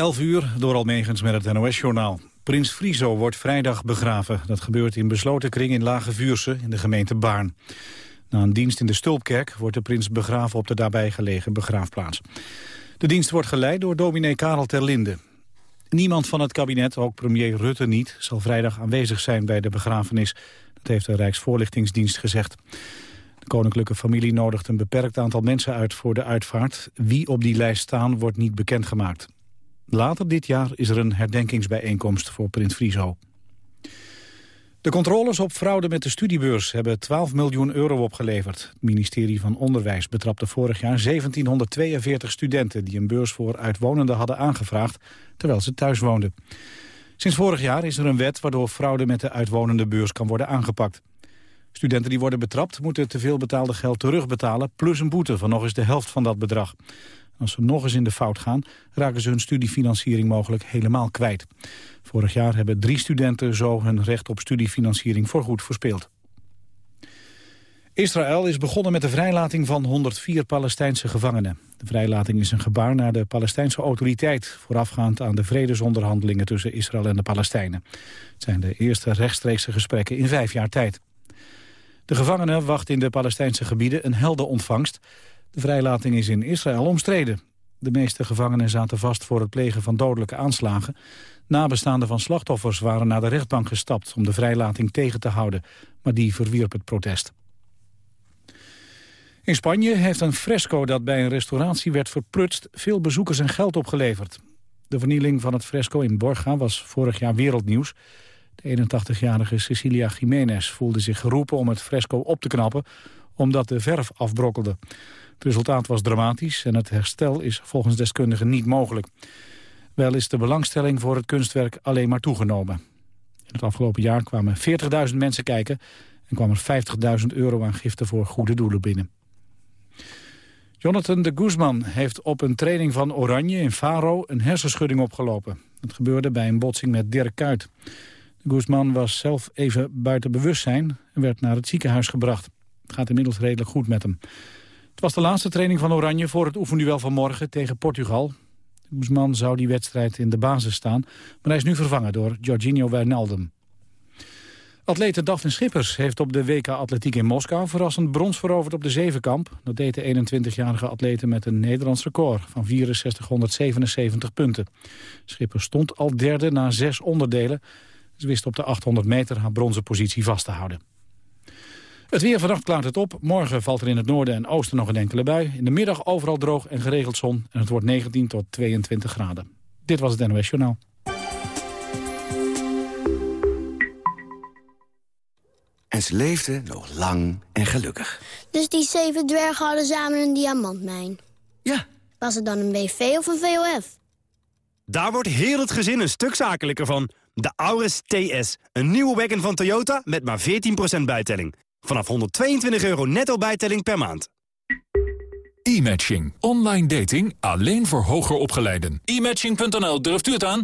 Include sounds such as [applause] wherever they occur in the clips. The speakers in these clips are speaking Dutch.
11 uur door Almegens met het NOS-journaal. Prins Friso wordt vrijdag begraven. Dat gebeurt in besloten kring in Lage Vuurse in de gemeente Baarn. Na een dienst in de Stulpkerk wordt de prins begraven op de daarbij gelegen begraafplaats. De dienst wordt geleid door dominee Karel Terlinde. Niemand van het kabinet, ook premier Rutte niet, zal vrijdag aanwezig zijn bij de begrafenis. Dat heeft de Rijksvoorlichtingsdienst gezegd. De koninklijke familie nodigt een beperkt aantal mensen uit voor de uitvaart. Wie op die lijst staan wordt niet bekendgemaakt. Later dit jaar is er een herdenkingsbijeenkomst voor Prins Friso. De controles op fraude met de studiebeurs hebben 12 miljoen euro opgeleverd. Het ministerie van Onderwijs betrapte vorig jaar 1742 studenten... die een beurs voor uitwonenden hadden aangevraagd, terwijl ze thuis woonden. Sinds vorig jaar is er een wet waardoor fraude met de uitwonende beurs kan worden aangepakt. Studenten die worden betrapt moeten te veel betaalde geld terugbetalen... plus een boete van nog eens de helft van dat bedrag. Als ze nog eens in de fout gaan, raken ze hun studiefinanciering mogelijk helemaal kwijt. Vorig jaar hebben drie studenten zo hun recht op studiefinanciering voorgoed verspeeld. Israël is begonnen met de vrijlating van 104 Palestijnse gevangenen. De vrijlating is een gebaar naar de Palestijnse autoriteit... voorafgaand aan de vredesonderhandelingen tussen Israël en de Palestijnen. Het zijn de eerste rechtstreekse gesprekken in vijf jaar tijd. De gevangenen wachten in de Palestijnse gebieden een helde ontvangst. De vrijlating is in Israël omstreden. De meeste gevangenen zaten vast voor het plegen van dodelijke aanslagen. Nabestaanden van slachtoffers waren naar de rechtbank gestapt... om de vrijlating tegen te houden, maar die verwierp het protest. In Spanje heeft een fresco dat bij een restauratie werd verprutst... veel bezoekers en geld opgeleverd. De vernieling van het fresco in Borga was vorig jaar wereldnieuws. De 81-jarige Cecilia Jiménez voelde zich geroepen om het fresco op te knappen... omdat de verf afbrokkelde. Het resultaat was dramatisch en het herstel is volgens deskundigen niet mogelijk. Wel is de belangstelling voor het kunstwerk alleen maar toegenomen. In het afgelopen jaar kwamen 40.000 mensen kijken... en kwam er 50.000 euro aan giften voor goede doelen binnen. Jonathan de Guzman heeft op een training van Oranje in Faro een hersenschudding opgelopen. Dat gebeurde bij een botsing met Dirk Kuyt. De Guzman was zelf even buiten bewustzijn en werd naar het ziekenhuis gebracht. Het gaat inmiddels redelijk goed met hem. Het was de laatste training van Oranje voor het oefenduel van morgen tegen Portugal. Guzman zou die wedstrijd in de basis staan, maar hij is nu vervangen door Jorginho Wijnaldum. Atlete Daphne Schippers heeft op de WK Atletiek in Moskou verrassend brons veroverd op de zevenkamp. Dat deed de 21-jarige atlete met een Nederlands record van 6477 punten. Schippers stond al derde na zes onderdelen. Ze wist op de 800 meter haar bronzen positie vast te houden. Het weer vannacht klaart het op. Morgen valt er in het noorden en oosten nog een enkele bui. In de middag overal droog en geregeld zon. En het wordt 19 tot 22 graden. Dit was het NOS Journaal. En ze leefden nog lang en gelukkig. Dus die zeven dwergen hadden samen een diamantmijn? Ja. Was het dan een BV of een VOF? Daar wordt heel het gezin een stuk zakelijker van. De Auris TS, een nieuwe wagon van Toyota met maar 14% bijtelling. Vanaf 122 euro netto bijtelling per maand. E-matching. Online dating alleen voor hoger opgeleiden. E-matching.nl, durft u het aan?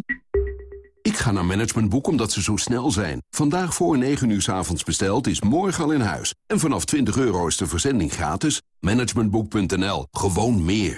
Ik ga naar Managementboek omdat ze zo snel zijn. Vandaag voor 9 uur s avonds besteld is morgen al in huis. En vanaf 20 euro is de verzending gratis. Managementboek.nl. Gewoon meer.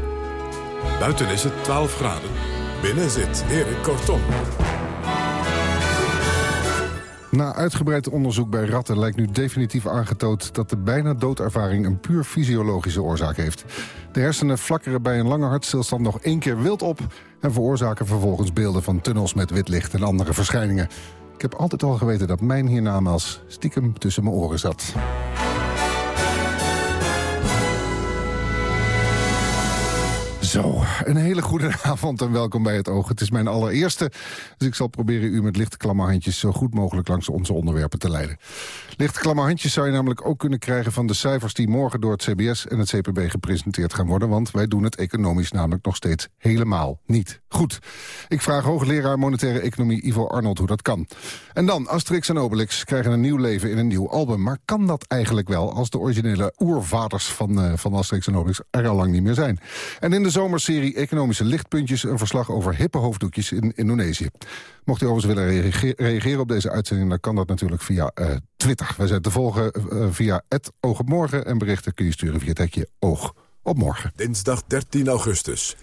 Buiten is het 12 graden. Binnen zit Erik Kortom. Na uitgebreid onderzoek bij ratten lijkt nu definitief aangetoond... dat de bijna doodervaring een puur fysiologische oorzaak heeft. De hersenen flakkeren bij een lange hartstilstand nog één keer wild op... en veroorzaken vervolgens beelden van tunnels met wit licht en andere verschijningen. Ik heb altijd al geweten dat mijn hiernamaals stiekem tussen mijn oren zat. Zo, een hele goede [laughs] avond en welkom bij het Oog. Het is mijn allereerste, dus ik zal proberen u met lichte klamme zo goed mogelijk langs onze onderwerpen te leiden. Lichte klamme zou je namelijk ook kunnen krijgen... van de cijfers die morgen door het CBS en het CPB gepresenteerd gaan worden... want wij doen het economisch namelijk nog steeds helemaal niet goed. Ik vraag hoogleraar monetaire economie Ivo Arnold hoe dat kan. En dan, Asterix en Obelix krijgen een nieuw leven in een nieuw album. Maar kan dat eigenlijk wel als de originele oervaders van, uh, van Asterix en Obelix... er al lang niet meer zijn? En in de zomerserie Economische Lichtpuntjes... een verslag over hippe hoofddoekjes in Indonesië. Mocht u overigens willen reageren op deze uitzending... dan kan dat natuurlijk via uh, Twitter. Wij zijn te volgen uh, via het Oog op Morgen... en berichten kun je sturen via het hekje Oog op Morgen. Dinsdag 13 augustus.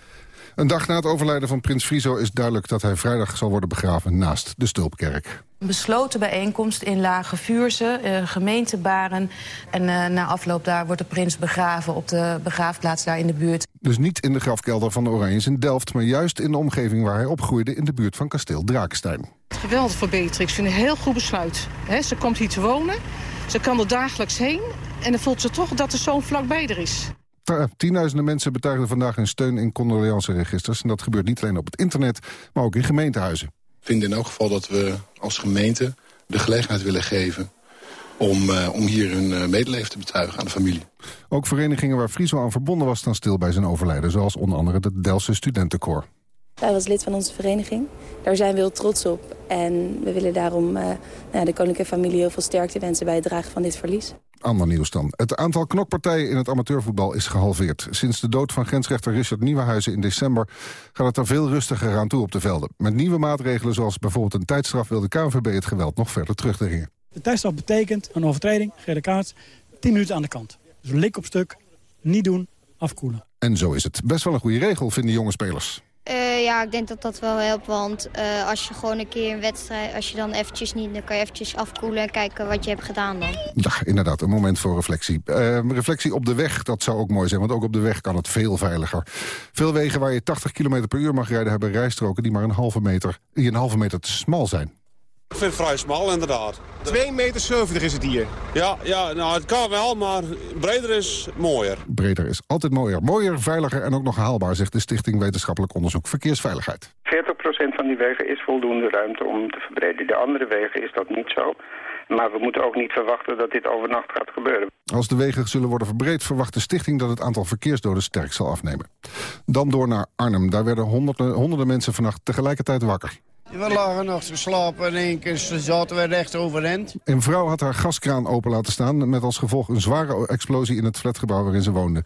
Een dag na het overlijden van prins Friso is duidelijk dat hij vrijdag zal worden begraven naast de Stulpkerk. Een besloten bijeenkomst in Lage Vuurse, uh, gemeente Baren. En uh, na afloop daar wordt de prins begraven op de begraafplaats daar in de buurt. Dus niet in de grafkelder van de Oranjes in Delft... maar juist in de omgeving waar hij opgroeide in de buurt van kasteel Drakenstein. Geweldig voor Beatrix. Ik vind een heel goed besluit. He, ze komt hier te wonen, ze kan er dagelijks heen... en dan voelt ze toch dat er zo'n vlakbij er is. Tienduizenden mensen betuigden vandaag hun steun in condoleanceregisters. En dat gebeurt niet alleen op het internet, maar ook in gemeentehuizen. Ik vind in elk geval dat we als gemeente de gelegenheid willen geven... om, uh, om hier hun uh, medeleven te betuigen aan de familie. Ook verenigingen waar Friso aan verbonden was staan stil bij zijn overlijden... zoals onder andere de Delse Studentenkoor. Hij was lid van onze vereniging. Daar zijn we heel trots op. En we willen daarom uh, nou, de koninklijke familie heel veel sterkte wensen bij het dragen van dit verlies. Ander nieuws dan. Het aantal knokpartijen in het amateurvoetbal is gehalveerd. Sinds de dood van grensrechter Richard Nieuwenhuizen in december... gaat het er veel rustiger aan toe op de velden. Met nieuwe maatregelen zoals bijvoorbeeld een tijdstraf... wil de KNVB het geweld nog verder terugdringen. De tijdstraf betekent een overtreding, gele kaart, 10 minuten aan de kant. Dus lik op stuk, niet doen, afkoelen. En zo is het. Best wel een goede regel, vinden jonge spelers. Uh, ja, ik denk dat dat wel helpt, want uh, als je gewoon een keer een wedstrijd... als je dan eventjes niet, dan kan je eventjes afkoelen en kijken wat je hebt gedaan dan. Ja, inderdaad, een moment voor reflectie. Uh, reflectie op de weg, dat zou ook mooi zijn, want ook op de weg kan het veel veiliger. Veel wegen waar je 80 km per uur mag rijden... hebben rijstroken die maar een halve meter, die een halve meter te smal zijn. Ik vind het vrij smal, inderdaad. 2,70 meter is het hier. Ja, ja nou, het kan wel, maar breder is mooier. Breder is altijd mooier. Mooier, veiliger en ook nog haalbaar, zegt de Stichting Wetenschappelijk Onderzoek Verkeersveiligheid. 40% van die wegen is voldoende ruimte om te verbreden. De andere wegen is dat niet zo. Maar we moeten ook niet verwachten dat dit overnacht gaat gebeuren. Als de wegen zullen worden verbreed, verwacht de stichting dat het aantal verkeersdoden sterk zal afnemen. Dan door naar Arnhem. Daar werden honderden, honderden mensen vannacht tegelijkertijd wakker. We lagen nog te slapen en in één keer zaten we recht overeind. Een vrouw had haar gaskraan open laten staan... met als gevolg een zware explosie in het flatgebouw waarin ze woonde.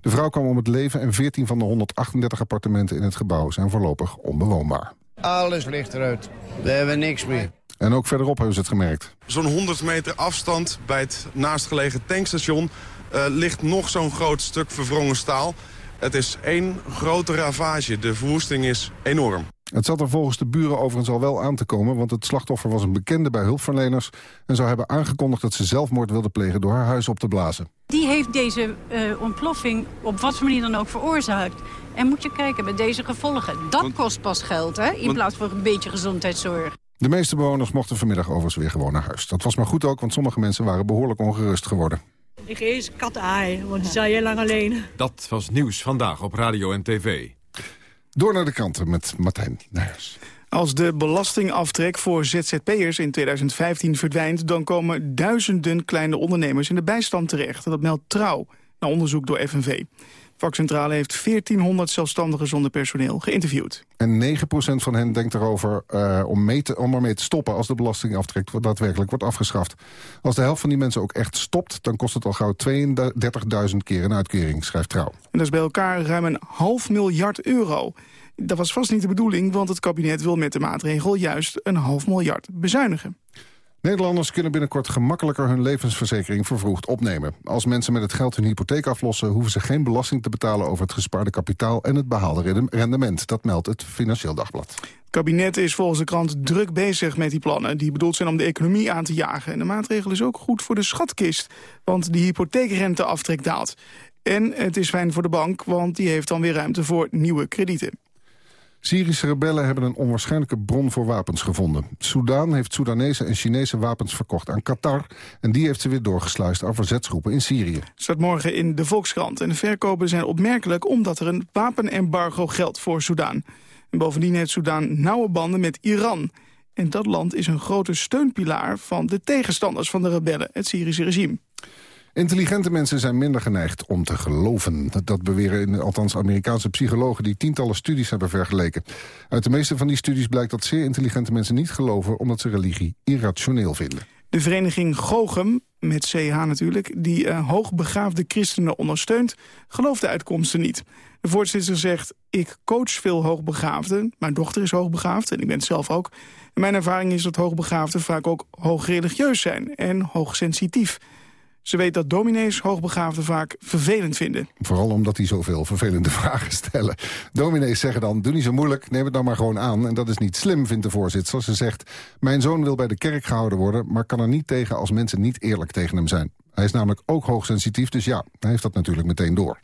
De vrouw kwam om het leven en 14 van de 138 appartementen in het gebouw... zijn voorlopig onbewoonbaar. Alles ligt eruit. We hebben niks meer. En ook verderop hebben ze het gemerkt. Zo'n 100 meter afstand bij het naastgelegen tankstation... Uh, ligt nog zo'n groot stuk verwrongen staal. Het is één grote ravage. De verwoesting is enorm. Het zat er volgens de buren overigens al wel aan te komen... want het slachtoffer was een bekende bij hulpverleners... en zou hebben aangekondigd dat ze zelfmoord wilde plegen... door haar huis op te blazen. Die heeft deze uh, ontploffing op wat voor manier dan ook veroorzaakt. En moet je kijken met deze gevolgen. Dat kost pas geld, hè, in plaats van een beetje gezondheidszorg. De meeste bewoners mochten vanmiddag overigens weer gewoon naar huis. Dat was maar goed ook, want sommige mensen waren behoorlijk ongerust geworden. Ik ga eens kat aaien, want die zei heel lang alleen. Dat was nieuws vandaag op radio en tv. Door naar de kranten met Martijn Nijers. Als de belastingaftrek voor ZZP'ers in 2015 verdwijnt... dan komen duizenden kleine ondernemers in de bijstand terecht. Dat meldt Trouw, na onderzoek door FNV. Vakcentrale heeft 1400 zelfstandigen zonder personeel geïnterviewd. En 9% van hen denkt erover uh, om, mee te, om ermee te stoppen... als de belastingaftrek daadwerkelijk wordt afgeschaft. Als de helft van die mensen ook echt stopt... dan kost het al gauw 32.000 keer een uitkering, schrijft Trouw. En dat is bij elkaar ruim een half miljard euro. Dat was vast niet de bedoeling, want het kabinet wil met de maatregel... juist een half miljard bezuinigen. Nederlanders kunnen binnenkort gemakkelijker hun levensverzekering vervroegd opnemen. Als mensen met het geld hun hypotheek aflossen... hoeven ze geen belasting te betalen over het gespaarde kapitaal... en het behaalde rendement. Dat meldt het Financieel Dagblad. Het kabinet is volgens de krant druk bezig met die plannen... die bedoeld zijn om de economie aan te jagen. En de maatregel is ook goed voor de schatkist, want die hypotheekrenteaftrek daalt. En het is fijn voor de bank, want die heeft dan weer ruimte voor nieuwe kredieten. Syrische rebellen hebben een onwaarschijnlijke bron voor wapens gevonden. Soudaan heeft Soedanese en Chinese wapens verkocht aan Qatar... en die heeft ze weer doorgesluist aan verzetsgroepen in Syrië. Staat morgen in de Volkskrant. En de verkopen zijn opmerkelijk omdat er een wapenembargo geldt voor Soudaan. En bovendien heeft Soudaan nauwe banden met Iran. En dat land is een grote steunpilaar van de tegenstanders van de rebellen, het Syrische regime. Intelligente mensen zijn minder geneigd om te geloven. Dat beweren althans Amerikaanse psychologen die tientallen studies hebben vergeleken. Uit de meeste van die studies blijkt dat zeer intelligente mensen niet geloven... omdat ze religie irrationeel vinden. De vereniging Gochem, met CH natuurlijk, die uh, hoogbegaafde christenen ondersteunt... gelooft de uitkomsten niet. De voorzitter zegt, ik coach veel hoogbegaafden. Mijn dochter is hoogbegaafd en ik ben het zelf ook. En mijn ervaring is dat hoogbegaafden vaak ook hoogreligieus zijn en hoogsensitief. Ze weet dat dominees hoogbegaafden vaak vervelend vinden. Vooral omdat die zoveel vervelende [laughs] vragen stellen. Dominees zeggen dan, doe niet zo moeilijk, neem het dan maar gewoon aan. En dat is niet slim, vindt de voorzitter. Ze zegt, mijn zoon wil bij de kerk gehouden worden... maar kan er niet tegen als mensen niet eerlijk tegen hem zijn. Hij is namelijk ook hoogsensitief, dus ja, hij heeft dat natuurlijk meteen door.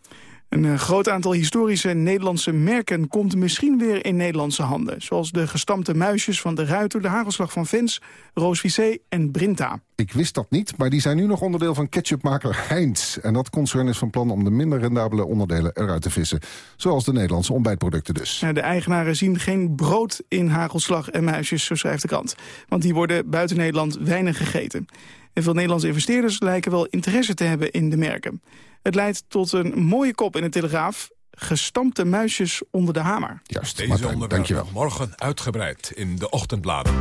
Een uh, groot aantal historische Nederlandse merken komt misschien weer in Nederlandse handen. Zoals de gestampte muisjes van de Ruiter, de hagelslag van Vens, Roos Vissé en Brinta. Ik wist dat niet, maar die zijn nu nog onderdeel van ketchupmaker Heinz. En dat concern is van plan om de minder rendabele onderdelen eruit te vissen. Zoals de Nederlandse ontbijtproducten dus. De eigenaren zien geen brood in hagelslag en muisjes, zo schrijft de krant. Want die worden buiten Nederland weinig gegeten. En veel Nederlandse investeerders lijken wel interesse te hebben in de merken. Het leidt tot een mooie kop in de Telegraaf. Gestampte muisjes onder de hamer. Juist, Deze Martijn, dankjewel. morgen uitgebreid in de ochtendbladen.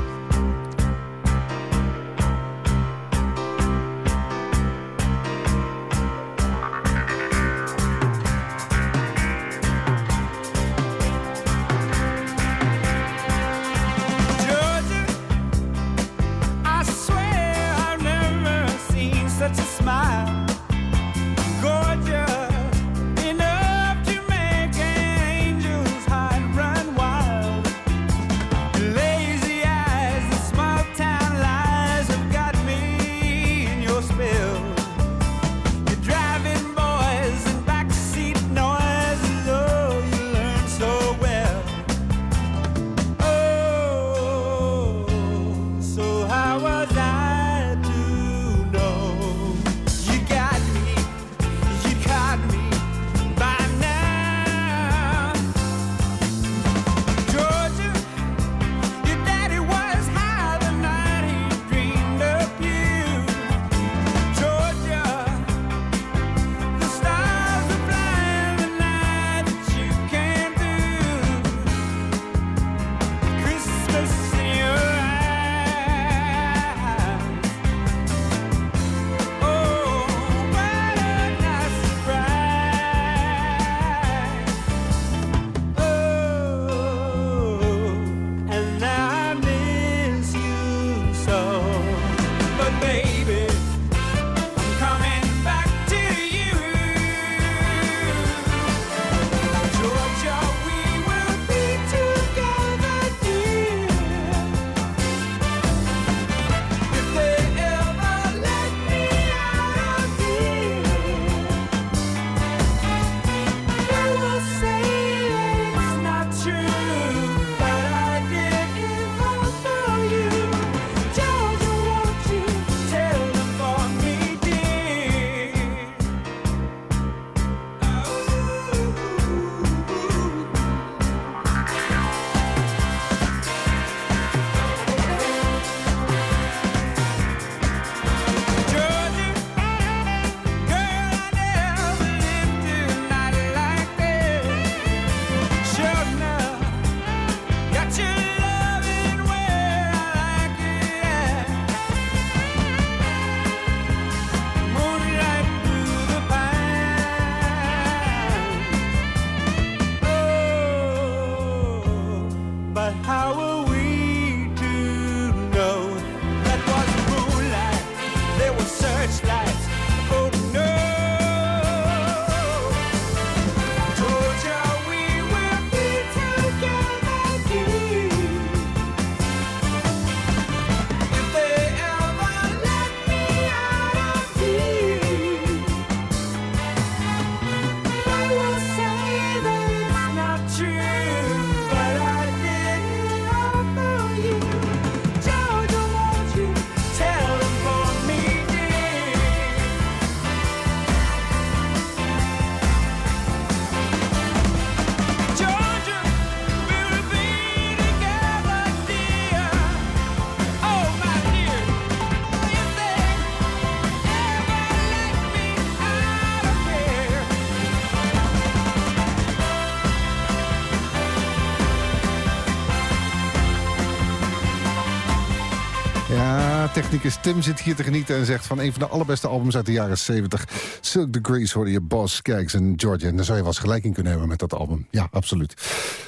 Technicus Tim zit hier te genieten en zegt van een van de allerbeste albums uit de jaren 70. Silk Degrees hoorde je Boss, Skaggs en Georgia. En daar zou je wel eens gelijk in kunnen hebben met dat album. Ja, absoluut.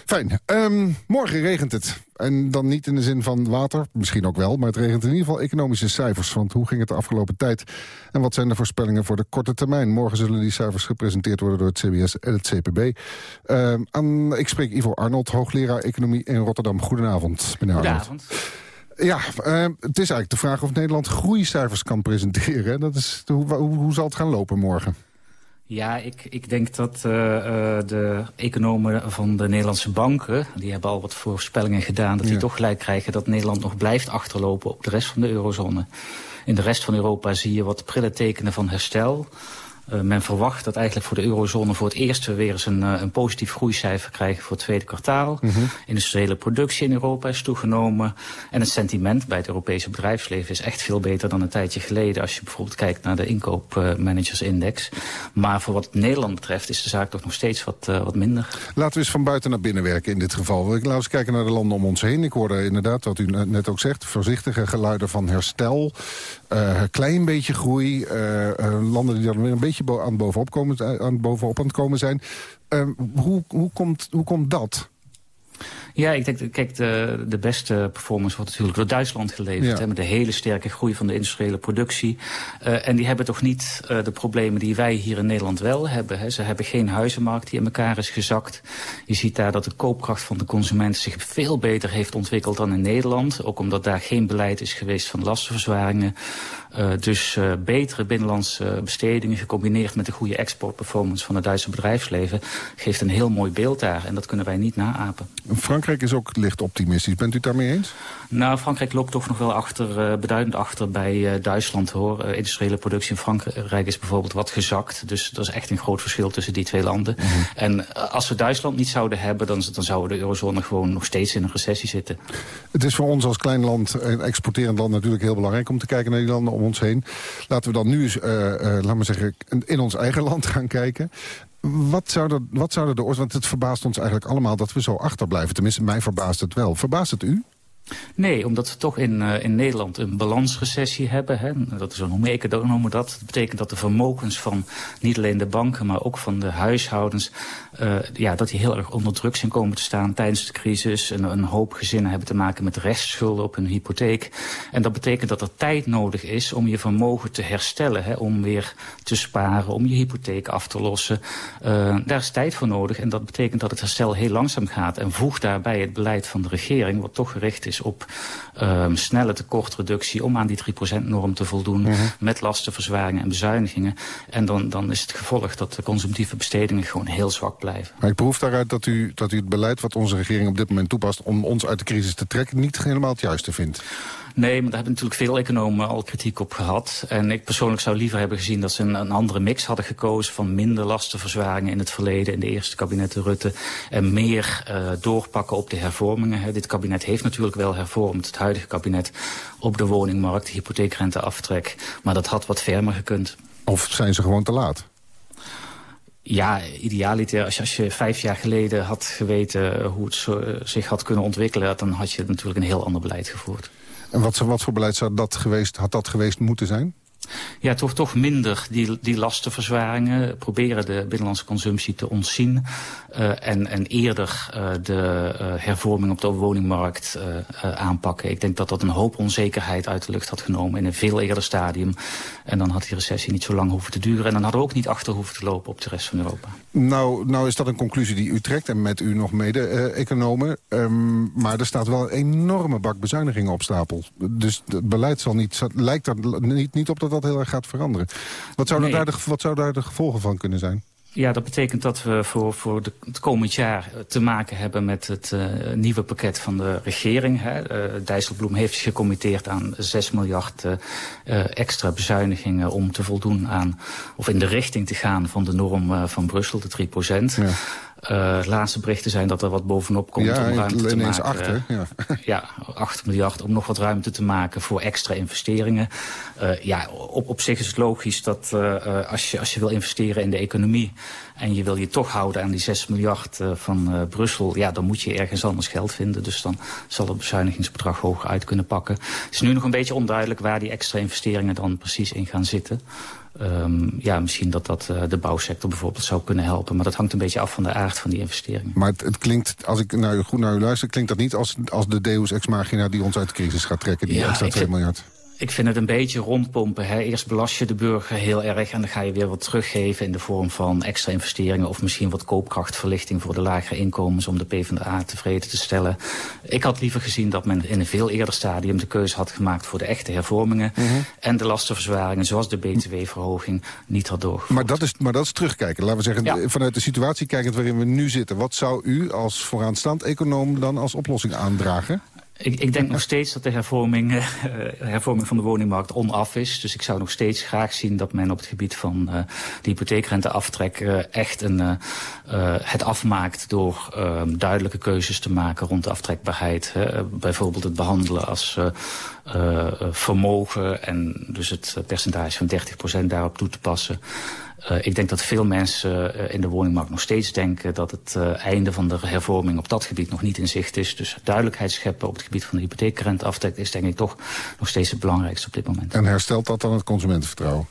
Fijn. Ehm, morgen regent het. En dan niet in de zin van water, misschien ook wel. Maar het regent in ieder geval economische cijfers. Want hoe ging het de afgelopen tijd? En wat zijn de voorspellingen voor de korte termijn? Morgen zullen die cijfers gepresenteerd worden door het CBS en het CPB. Ehm, aan, ik spreek Ivo Arnold, hoogleraar economie in Rotterdam. Goedenavond, meneer Arnold. Goedenavond. Ja, uh, het is eigenlijk de vraag of Nederland groeicijfers kan presenteren. Dat is, hoe, hoe, hoe zal het gaan lopen morgen? Ja, ik, ik denk dat uh, de economen van de Nederlandse banken... die hebben al wat voorspellingen gedaan... dat die toch gelijk krijgen dat Nederland nog blijft achterlopen op de rest van de eurozone. In de rest van Europa zie je wat prille tekenen van herstel... Uh, men verwacht dat eigenlijk voor de eurozone voor het eerst weer eens een, uh, een positief groeicijfer krijgen voor het tweede kwartaal. Mm -hmm. Industriële productie in Europa is toegenomen. En het sentiment bij het Europese bedrijfsleven is echt veel beter dan een tijdje geleden. Als je bijvoorbeeld kijkt naar de inkoopmanagersindex. Maar voor wat Nederland betreft is de zaak toch nog steeds wat, uh, wat minder. Laten we eens van buiten naar binnen werken in dit geval. Laten we eens kijken naar de landen om ons heen. Ik hoorde inderdaad wat u net ook zegt. Voorzichtige geluiden van herstel. Een klein beetje groei. landen die dan weer een beetje aan bovenop, komen, aan bovenop aan het komen zijn. Uh, hoe, hoe, komt, hoe komt dat? Ja, ik denk, kijk, de, de beste performance wordt natuurlijk door Duitsland geleverd. Ja. Hè, met de hele sterke groei van de industriële productie. Uh, en die hebben toch niet uh, de problemen die wij hier in Nederland wel hebben. Hè. Ze hebben geen huizenmarkt die in elkaar is gezakt. Je ziet daar dat de koopkracht van de consument zich veel beter heeft ontwikkeld dan in Nederland. Ook omdat daar geen beleid is geweest van lastenverzwaringen. Uh, dus betere binnenlandse bestedingen gecombineerd met de goede exportperformance van het Duitse bedrijfsleven geeft een heel mooi beeld daar. En dat kunnen wij niet naapen. Frankrijk is ook licht optimistisch. Bent u het daarmee eens? Nou, Frankrijk loopt toch nog wel achter, uh, beduidend achter bij uh, Duitsland hoor. Uh, industriële productie in Frankrijk is bijvoorbeeld wat gezakt. Dus dat is echt een groot verschil tussen die twee landen. Mm -hmm. En als we Duitsland niet zouden hebben, dan, dan zouden de eurozone gewoon nog steeds in een recessie zitten. Het is voor ons als klein land, een exporterend land natuurlijk heel belangrijk om te kijken naar die landen om ons heen. Laten we dan nu eens, laten we zeggen, in ons eigen [laughs] land gaan kijken. Wat zou, er, wat zou de oorzaak... Want het verbaast ons eigenlijk allemaal dat we zo achterblijven. Tenminste, mij verbaast het wel. Verbaast het u? Nee, omdat we toch in, uh, in Nederland een balansrecessie hebben. Hè. Dat is een economen dat. Dat betekent dat de vermogens van niet alleen de banken, maar ook van de huishoudens... Uh, ja, dat die heel erg onder druk zijn komen te staan tijdens de crisis. En een hoop gezinnen hebben te maken met restschulden op hun hypotheek. En dat betekent dat er tijd nodig is om je vermogen te herstellen. Hè, om weer te sparen, om je hypotheek af te lossen. Uh, daar is tijd voor nodig. En dat betekent dat het herstel heel langzaam gaat. En voeg daarbij het beleid van de regering, wat toch gericht is op um, snelle tekortreductie om aan die 3%-norm te voldoen. -hmm. Met lastenverzwaringen en bezuinigingen. En dan, dan is het gevolg dat de consumptieve bestedingen gewoon heel zwak blijven. Maar ik proef daaruit dat u, dat u het beleid wat onze regering op dit moment toepast... om ons uit de crisis te trekken, niet helemaal het juiste vindt. Nee, maar daar hebben natuurlijk veel economen al kritiek op gehad. En ik persoonlijk zou liever hebben gezien dat ze een, een andere mix hadden gekozen... van minder lastenverzwaringen in het verleden, in de eerste kabinetten Rutte... en meer uh, doorpakken op de hervormingen. Dit kabinet heeft natuurlijk wel hervormd, het huidige kabinet... op de woningmarkt, de hypotheekrenteaftrek. Maar dat had wat fermer gekund. Of zijn ze gewoon te laat? Ja, idealiter, als je, als je vijf jaar geleden had geweten hoe het uh, zich had kunnen ontwikkelen... dan had je natuurlijk een heel ander beleid gevoerd. En wat, wat voor beleid zou dat geweest, had dat geweest moeten zijn? Ja, toch, toch minder die, die lastenverzwaringen. Proberen de binnenlandse consumptie te ontzien. Uh, en, en eerder uh, de uh, hervorming op de woningmarkt aanpakken. Ik denk dat dat een hoop onzekerheid uit de lucht had genomen in een veel eerder stadium. En dan had die recessie niet zo lang hoeven te duren. En dan hadden we ook niet achter hoeven te lopen op de rest van Europa. Nou, nou is dat een conclusie die u trekt en met u nog mede-economen. Um, maar er staat wel een enorme bak bezuinigingen op stapel. Dus het beleid zal niet, lijkt er niet, niet op dat dat heel erg gaat veranderen. Wat zouden nee. daar, de, wat zou daar de gevolgen van kunnen zijn? Ja, dat betekent dat we voor, voor de, het komend jaar te maken hebben met het uh, nieuwe pakket van de regering. Hè. Uh, Dijsselbloem heeft zich gecommitteerd aan 6 miljard uh, extra bezuinigingen om te voldoen aan, of in de richting te gaan van de norm van Brussel, de 3 procent. Ja. Uh, laatste berichten zijn dat er wat bovenop komt ja, om ruimte te maken. achter, ja. [laughs] ja, 8 miljard om nog wat ruimte te maken voor extra investeringen. Uh, ja, op, op zich is het logisch dat uh, als, je, als je wil investeren in de economie... en je wil je toch houden aan die 6 miljard van Brussel... ja, dan moet je ergens anders geld vinden. Dus dan zal het bezuinigingsbedrag hoger uit kunnen pakken. Het is nu nog een beetje onduidelijk waar die extra investeringen dan precies in gaan zitten... Um, ja, misschien dat dat uh, de bouwsector bijvoorbeeld zou kunnen helpen. Maar dat hangt een beetje af van de aard van die investeringen. Maar het, het klinkt, als ik naar u, goed naar u luister... klinkt dat niet als, als de deus ex machina die ons uit de crisis gaat trekken. Die ja, extra 2 miljard. Ik vind het een beetje rondpompen. Hè. Eerst belast je de burger heel erg en dan ga je weer wat teruggeven in de vorm van extra investeringen of misschien wat koopkrachtverlichting voor de lagere inkomens om de PvdA tevreden te stellen. Ik had liever gezien dat men in een veel eerder stadium de keuze had gemaakt voor de echte hervormingen Mhm. en de lastenverzwaringen zoals de btw-verhoging niet had doorgevoerd. Maar dat, is, maar dat is terugkijken. Laten we zeggen, Ja. vanuit de situatie kijkend waarin we nu zitten. Wat zou u als vooraanstaand econoom dan als oplossing aandragen? Ik, ik denk nog steeds dat de hervorming, eh, hervorming van de woningmarkt onaf is. Dus ik zou nog steeds graag zien dat men op het gebied van eh, de hypotheekrenteaftrek eh, echt een, eh, eh, het afmaakt door eh, duidelijke keuzes te maken rond de aftrekbaarheid. Hè. Bijvoorbeeld het behandelen als eh, eh, vermogen en dus het percentage van 30% daarop toe te passen. Uh, ik denk dat veel mensen uh, in de woningmarkt nog steeds denken dat het uh, einde van de hervorming op dat gebied nog niet in zicht is. Dus duidelijkheid scheppen op het gebied van de hypotheekrenteaftrek is denk ik toch nog steeds het belangrijkste op dit moment. En herstelt dat dan het consumentenvertrouwen?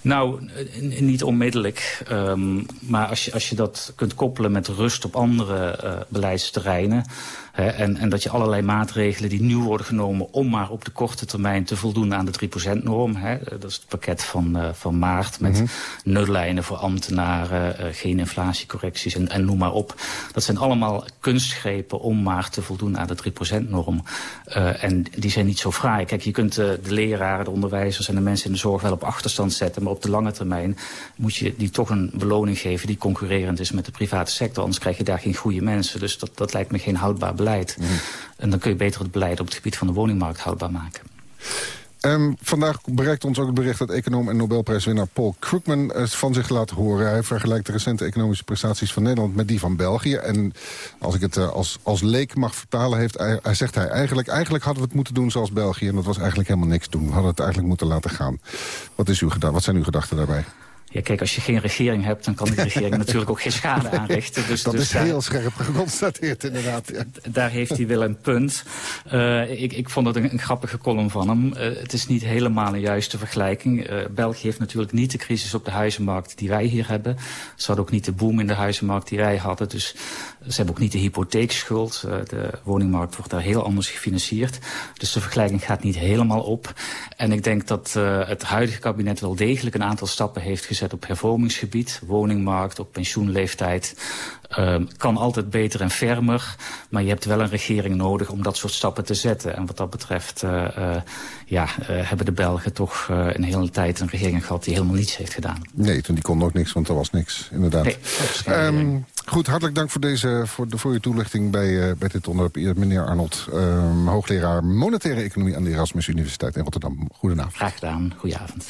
Nou, eh, niet onmiddellijk. Um, maar als je, als je dat kunt koppelen met rust op andere beleidsterreinen... Hè, en, en dat je allerlei maatregelen die nu worden genomen... om maar op de korte termijn te voldoen aan de 3%-norm... dat is het pakket van, uh, van maart met Mhm. mm -hmm. nullijnen voor ambtenaren... Uh, geen inflatiecorrecties en, en noem maar op. Dat zijn allemaal kunstgrepen om maar te voldoen aan de 3%-norm. Uh, en die zijn niet zo fraai. Kijk, je kunt de leraren, de onderwijzers en de mensen in de zorg wel op achterstand zetten... maar op de lange termijn moet je die toch een beloning geven... die concurrerend is met de private sector. Anders krijg je daar geen goede mensen. Dus dat, dat lijkt me geen houdbaar beleid. En dan kun je beter het beleid op het gebied van de woningmarkt houdbaar maken. Um, vandaag bereikt ons ook het bericht dat econoom en Nobelprijswinnaar Paul Krugman uh, van zich laat horen. Hij vergelijkt de recente economische prestaties van Nederland met die van België. En als ik het uh, als, als leek mag vertalen, heeft, hij zegt hij eigenlijk... eigenlijk hadden we het moeten doen zoals België. En dat was eigenlijk helemaal niks doen. We hadden het eigenlijk moeten laten gaan. Wat, is uw wat zijn uw gedachten daarbij? Ja, kijk, als je geen regering hebt, dan kan die regering [laughs] natuurlijk ook geen schade aanrichten. Dus, dat dus is daar, heel scherp geconstateerd, inderdaad. Ja. Daar heeft hij wel een punt. Uh, ik, ik vond het een, een grappige column van hem. Uh, het is niet helemaal een juiste vergelijking. Uh, België heeft natuurlijk niet de crisis op de huizenmarkt die wij hier hebben. Ze hadden ook niet de boom in de huizenmarkt die wij hadden. Dus ze hebben ook niet de hypotheekschuld. de woningmarkt wordt daar heel anders gefinancierd. Dus de vergelijking gaat niet helemaal op. En ik denk dat het huidige kabinet wel degelijk een aantal stappen heeft gezet op hervormingsgebied, woningmarkt, op pensioenleeftijd. Uh, kan altijd beter en fermer, maar je hebt wel een regering nodig om dat soort stappen te zetten. En wat dat betreft uh, uh, ja, hebben de Belgen toch een hele tijd een regering gehad die helemaal niets heeft gedaan. Nee, toen die kon ook niks, want er was niks, inderdaad. Nee, um, goed, hartelijk dank voor, deze, voor, de, voor uw toelichting bij, bij dit onderwerp. Meneer Arnold, um, hoogleraar monetaire economie aan de Erasmus Universiteit in Rotterdam. Goedenavond. Graag gedaan, goedenavond.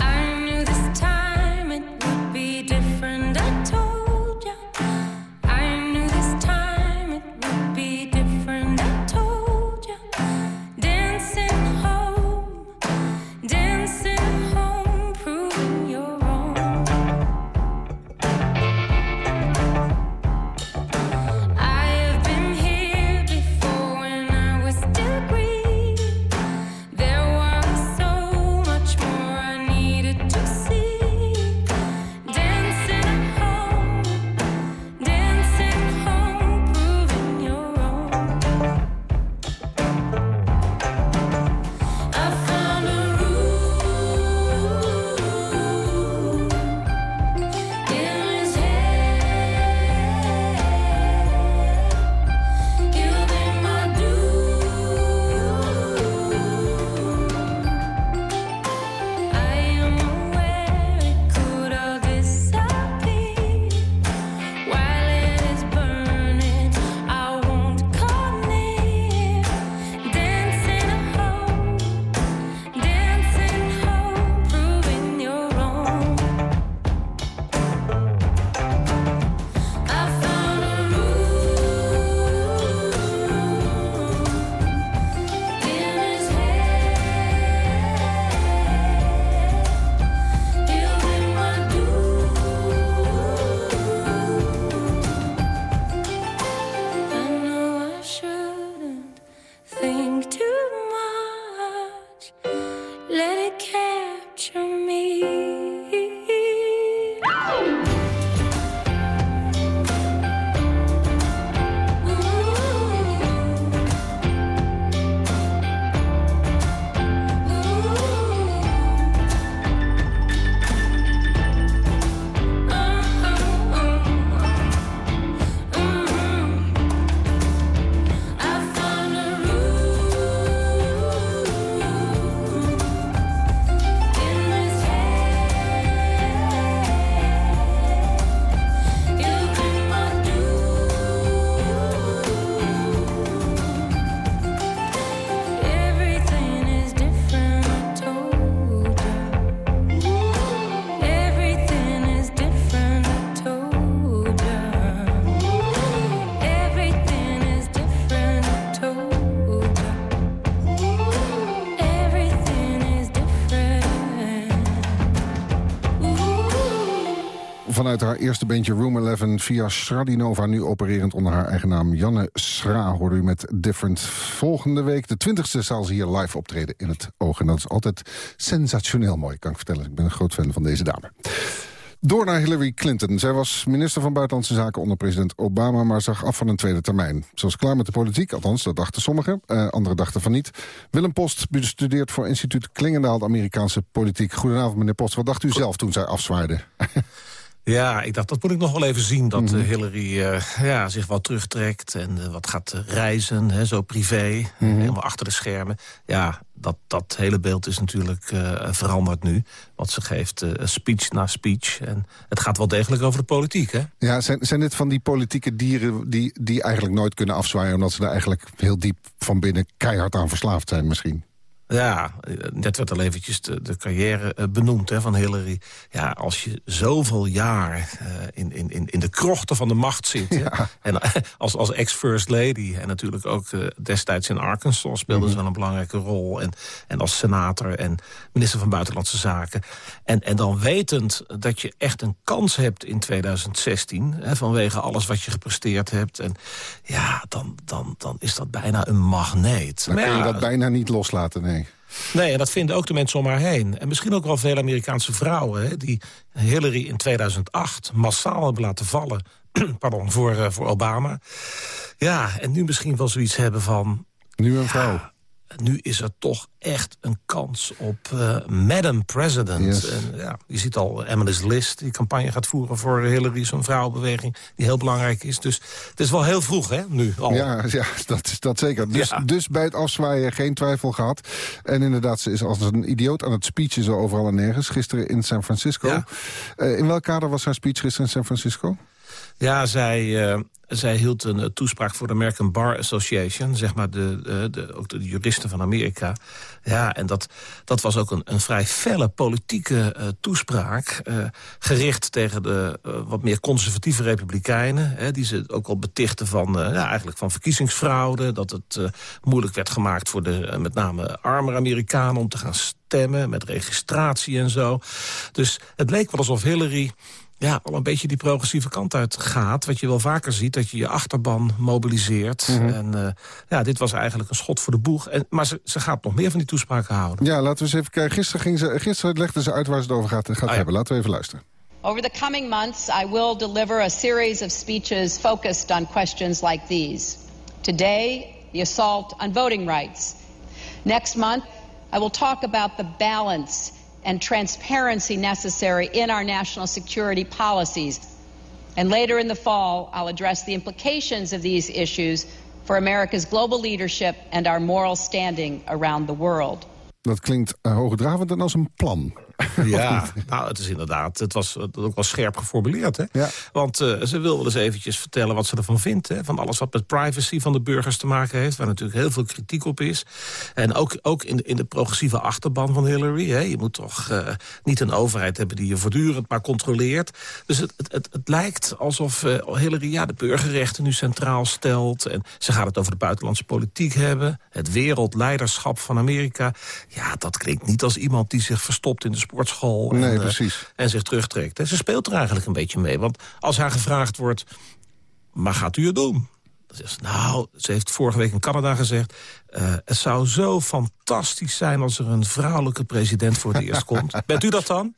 Vanuit haar eerste bandje Room 11 via Schradinova... nu opererend onder haar eigen naam Janne Schra... hoorde u met Different. Volgende week, de 20e, zal ze hier live optreden in het oog. En dat is altijd sensationeel mooi, kan ik vertellen. Ik ben een groot fan van deze dame. Door naar Hillary Clinton. Zij was minister van Buitenlandse Zaken onder president Obama... maar zag af van een tweede termijn. Ze was klaar met de politiek, althans, dat dachten sommigen. Eh, anderen dachten van niet. Willem Post bestudeert voor instituut Klingendaal... de Amerikaanse politiek. Goedenavond, meneer Post. Wat dacht u zelf toen zij afzwaaide? [laughs] Ja, ik dacht, dat moet ik nog wel even zien. Dat Mhm. eh, Hillary eh, ja, zich wat terugtrekt en eh, wat gaat reizen, hè, zo privé. Mhm. Helemaal achter de schermen. Ja, dat, dat hele beeld is natuurlijk veranderd nu. Want ze geeft speech na speech. En het gaat wel degelijk over de politiek, hè? Ja, zijn, zijn dit van die politieke dieren die, die eigenlijk nooit kunnen afzwaaien... omdat ze er eigenlijk heel diep van binnen keihard aan verslaafd zijn misschien? Ja, net werd al eventjes de, de carrière eh, benoemd hè, van Hillary. Ja, als je zoveel jaar eh, in, in, in in de krochten van de macht zit... en eh, als, als ex-first lady en natuurlijk ook destijds in Arkansas... speelde ze wel een belangrijke rol. En, en als senator en minister van Buitenlandse Zaken. En, en dan wetend dat je echt een kans hebt in 2016... Hè, vanwege alles wat je gepresteerd hebt. En ja, dan, dan, dan is dat bijna een magneet. Dan Maar kun je ja, dat bijna niet loslaten, nee. Nee, en dat vinden ook de mensen om haar heen. En misschien ook wel veel Amerikaanse vrouwen... Hè, die Hillary in 2008 massaal hebben laten vallen... [clears throat] pardon, voor, eh, voor Obama. Ja, en nu misschien wel zoiets hebben van... Nu een vrouw. Nu is er toch echt een kans op eh Madam President. Yes. En, ja, je ziet al Emily's List, die campagne gaat voeren voor Hillary... zo'n vrouwenbeweging die heel belangrijk is. Dus het is wel heel vroeg, hè, nu al. Ja, [laughs] ja dat, is dat zeker. Dus, Ja. dus bij het afzwaaien geen twijfel gehad. En inderdaad, ze is als een idioot aan het speechen zo overal en nergens. Gisteren in San Francisco. Eh, in welk kader was haar speech gisteren in San Francisco? Ja, zij, eh, zij hield een eh, toespraak voor de American Bar Association. Zeg maar de, eh, de, ook de juristen van Amerika. Ja, en dat, dat was ook een, een vrij felle politieke toespraak. gericht tegen de wat meer conservatieve republikeinen. Hè, die ze ook al betichten van, ja, eigenlijk van verkiezingsfraude. Dat het moeilijk werd gemaakt voor de met name armere Amerikanen om te gaan stemmen. Met registratie en zo. Dus het leek wel alsof Hillary ja, al een beetje die progressieve kant uit gaat. Wat je wel vaker ziet, dat je je achterban mobiliseert. Mhm. En eh, ja, dit was eigenlijk een schot voor de boeg. En, maar ze, ze gaat nog meer van die toespraken houden. Ja, laten we eens even kijken. Gisteren, ging ze, gisteren legde ze uit waar ze het over gaat, gaat hebben. Laten we even luisteren. Over the coming months, I will deliver a series of speeches focused on questions like these. Today, the assault on voting rights. Next month, I will talk about the balance and transparency necessary in our national security policies. And later in the fall, I'll address the implications of these issues for America's global leadership and our moral standing around the world. Dat klinkt uh, hoogdravend en als een plan. Ja, nou, het is inderdaad, het was het ook wel scherp geformuleerd. Hè? Want uh, ze wil wel eens eventjes vertellen wat ze ervan vindt. Hè? Van alles wat met privacy van de burgers te maken heeft. Waar natuurlijk heel veel kritiek op is. En ook, ook in, de, in de progressieve achterban van Hillary. Hè? Je moet toch uh, niet een overheid hebben die je voortdurend maar controleert. Dus het, het, het, het lijkt alsof uh, Hillary ja, de burgerrechten nu centraal stelt. En ze gaat het over de buitenlandse politiek hebben. Het wereldleiderschap van Amerika. Ja, dat klinkt niet als iemand die zich verstopt in de sportschool nee, en, precies. en zich terugtrekt. En ze speelt er eigenlijk een beetje mee. Want als haar gevraagd wordt, maar gaat u het doen? Dan zegt ze, nou, ze heeft vorige week in Canada gezegd... eh, het zou zo fantastisch zijn als er een vrouwelijke president voor het eerst komt. [laughs] Bent u dat dan?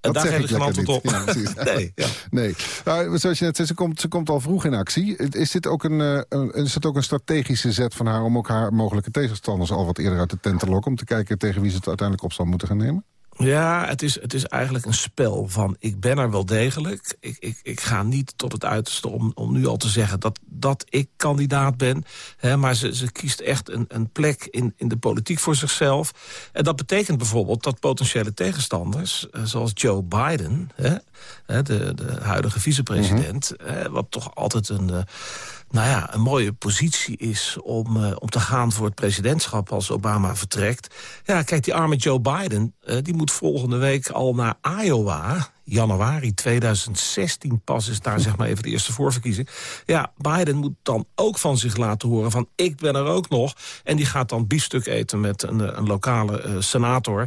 En daar zeg geef ik geen antwoord op. Ja, [laughs] nee, ja. nee. Nou, zoals je net zei, ze komt, ze komt al vroeg in actie. Is dit ook een, eh, een, is het ook een strategische zet van haar... om ook haar mogelijke tegenstanders al wat eerder uit de tent te lokken... om te kijken tegen wie ze het uiteindelijk op zal moeten gaan nemen? Ja, het is, het is eigenlijk een spel van ik ben er wel degelijk. Ik, ik, ik ga niet tot het uiterste om, om nu al te zeggen dat, dat ik kandidaat ben. Hè, maar ze, ze kiest echt een, een plek in, in de politiek voor zichzelf. En dat betekent bijvoorbeeld dat potentiële tegenstanders... eh, zoals Joe Biden, hè, de, de huidige vicepresident... hè, wat toch altijd een... eh, nou ja, een mooie positie is om, eh, om te gaan voor het presidentschap als Obama vertrekt. Ja, kijk, die arme Joe Biden, eh, die moet volgende week al naar Iowa. Januari 2016 pas is daar zeg maar even de eerste voorverkiezing. Ja, Biden moet dan ook van zich laten horen van ik ben er ook nog. En die gaat dan biefstuk eten met een, eh, een lokale eh, senator...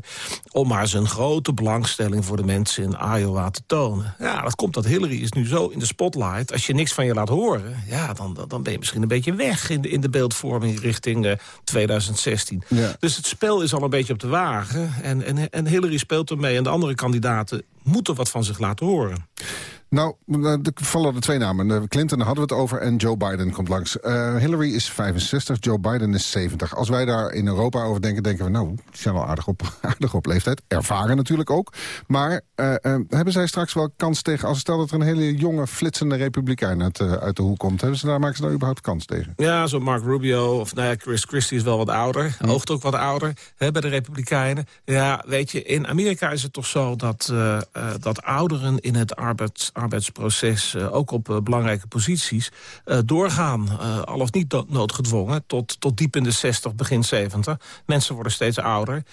om maar zijn grote belangstelling voor de mensen in Iowa te tonen. Ja, dat komt dat Hillary is nu zo in de spotlight. Als je niks van je laat horen, ja, dan, dan- ben je misschien een beetje weg... in de, in de beeldvorming richting eh, 2016. Ja. Dus het spel is al een beetje op de wagen. En, en, en Hillary speelt ermee en de andere kandidaten moeten wat van zich laten horen. Nou, eh, er vallen er twee namen. Eh, Clinton hadden we het over en Joe Biden komt langs. Eh, Hillary is 65, Joe Biden is 70. Als wij daar in Europa over denken, denken we... nou, die zijn wel aardig op, [laughs] aardig op leeftijd. Ervaren natuurlijk ook. Maar hebben zij straks wel kans tegen... als stel dat er een hele jonge, flitsende republikein uit, uit de hoek komt... Hebben ze daar, maken ze daar überhaupt kans tegen? Ja, zo Mark Rubio of nou ja, Chris Christie is wel wat ouder. Oogt ook wat ouder hè, bij de Republikeinen. Ja, weet je, in Amerika is het toch zo dat, dat ouderen in het arbeids, arbeidsproces... eh, ook op eh, belangrijke posities eh, doorgaan. al of niet noodgedwongen, tot, tot diep in de 60, begin 70. Mensen worden steeds ouder.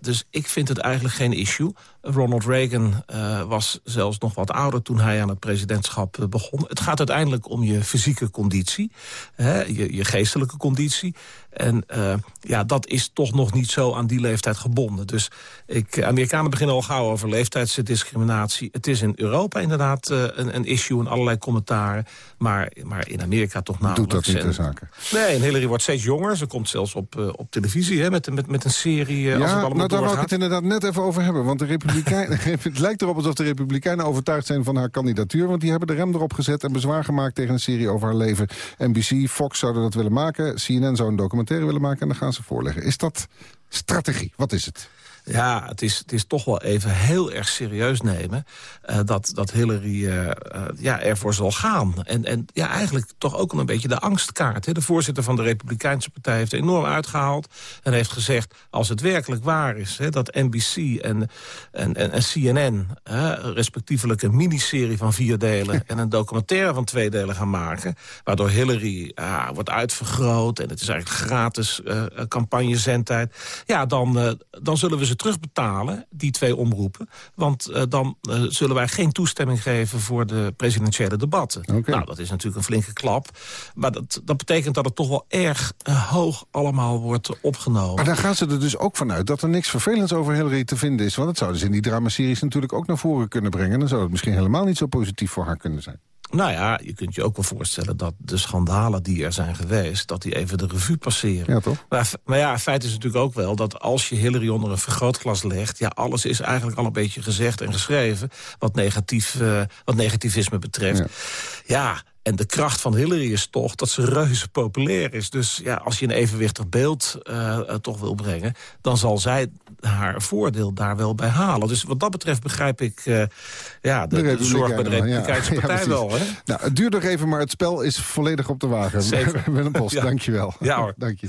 Dus ik vind het eigenlijk geen issue. Ronald Reagan eh, was zelfs nog wat ouder toen hij aan het presidentschap eh, begon. Het gaat uiteindelijk om je fysieke conditie, hè, je, je geestelijke conditie. En eh, ja, dat is toch nog niet zo aan die leeftijd gebonden. Dus ik, Amerikanen beginnen al gauw over leeftijdsdiscriminatie. Het is in Europa inderdaad een, een issue in allerlei commentaren. Maar, maar in Amerika toch nauwelijks. Doet dat niet En- de zaken? Nee, en Hillary wordt steeds jonger. Ze komt zelfs op, op televisie hè, met, met, met een serie. eh, als het Ja, allemaal nou daar wou ik het inderdaad net even over hebben. Want de Republikeinen, [laughs] [laughs] het lijkt erop alsof de Republikeinen overtuigd zijn van haar kandidatuur. Want die hebben de rem erop gezet en bezwaar gemaakt tegen een serie over haar leven. NBC, Fox zouden dat willen maken. CNN zou een documentaire willen maken en dan gaan ze voorleggen. Is dat strategie? Wat is het? Ja, het is, het is toch wel even heel erg serieus nemen... eh, dat, dat Hillary eh, eh, ja, ervoor zal gaan. En, en ja, eigenlijk toch ook een beetje de angstkaart. Hè. De voorzitter van de Republikeinse Partij heeft enorm uitgehaald... en heeft gezegd, als het werkelijk waar is... Hè, dat NBC en, en, en, en CNN hè, respectievelijk een miniserie van vier delen... [laughs] en een documentaire van twee delen gaan maken... waardoor Hillary wordt uitvergroot... en het is eigenlijk gratis campagnezendtijd... ja, dan, dan zullen we ze terugbetalen, die twee omroepen. Want eh, dan eh, zullen wij geen toestemming geven voor de presidentiële debatten. Nou, dat is natuurlijk een flinke klap. Maar dat, dat betekent dat het toch wel erg eh, hoog allemaal wordt opgenomen. Maar dan gaan ze er dus ook vanuit dat er niks vervelends over Hillary te vinden is. Want dat zouden ze in die dramaseries natuurlijk ook naar voren kunnen brengen. Dan zou het misschien helemaal niet zo positief voor haar kunnen zijn. Nou ja, je kunt je ook wel voorstellen dat de schandalen die er zijn geweest... dat die even de revue passeren. Ja, toch? Maar, maar ja, feit is natuurlijk ook wel dat als je Hillary onder een vergrootglas legt... ja, alles is eigenlijk al een beetje gezegd en geschreven... wat, negatief, eh, wat negativisme betreft. Ja. En de kracht van Hillary is toch dat ze reuze populair is. Dus ja, als je een evenwichtig beeld eh, eh, toch wil brengen... dan zal zij haar voordeel daar wel bij halen. Dus wat dat betreft begrijp ik eh, ja, de, de, zorg bij de. Republikeinse Ja, Partij wel. Hè? Nou, het duurt nog even, maar het spel is volledig op de wagen. Zeker. [laughs] Willem Post, Ja. dank je wel. Ja, hoor. Dank je.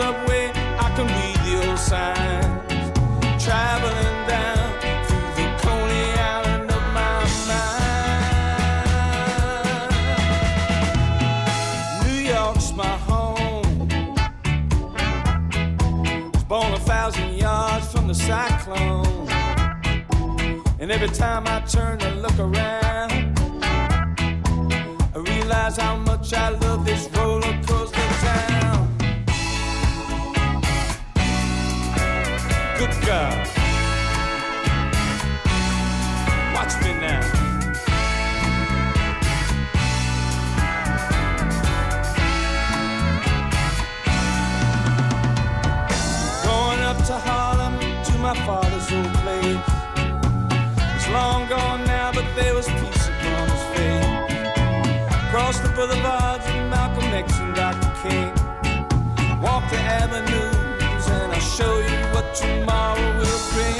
subway, I can read the old signs. Traveling down through the Coney Island of my mind. New York's my home. Was born a thousand yards from the cyclone. And every time I turn to look around, I realize how much I love gone now, but there was peace upon his face. Cross the boulevards of Malcolm X and Dr. King. Walk the avenues and I'll show you what tomorrow will bring.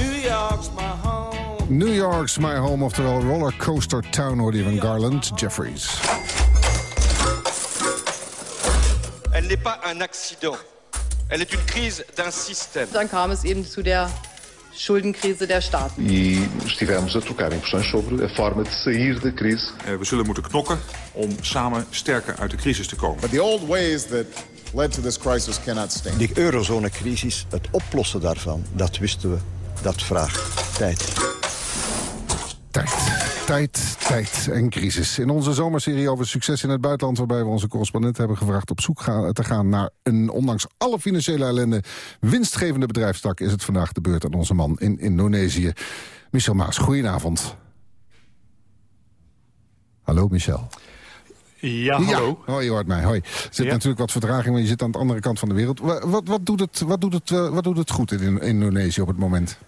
New York's my home. New York's My Home, oftewel Rollercoaster Town, hoorde je van Garland Jeffries. Elle n'est pas un accident. Elle est une crise d'un système. Dann kam es eben zu der Schuldenkrise der Staaten. E estivemos a trocar impressões sobre a forma de sair da crise. Eh, We zullen moeten knokken om samen sterker uit de crisis te komen. But the old ways that led to this crisis cannot stand. Die eurozonecrisis, het oplossen daarvan, dat wisten we, dat vraagt tijd. Tijd, tijd, tijd en crisis. In onze zomerserie over succes in het buitenland... waarbij we onze correspondent hebben gevraagd op zoek gaan, te gaan... naar een, ondanks alle financiële ellende, winstgevende bedrijfstak... is het vandaag de beurt aan onze man in Indonesië. Michel Maas, goedenavond. Hallo Michel. Ja, hallo. hoi, je hoort mij. Hoi. Er zit Ja. natuurlijk wat vertraging, maar je zit aan de andere kant van de wereld. Wa- Wat, wat, doet, het, wat, doet, het, eh, wat doet het goed in Indonesië op het moment?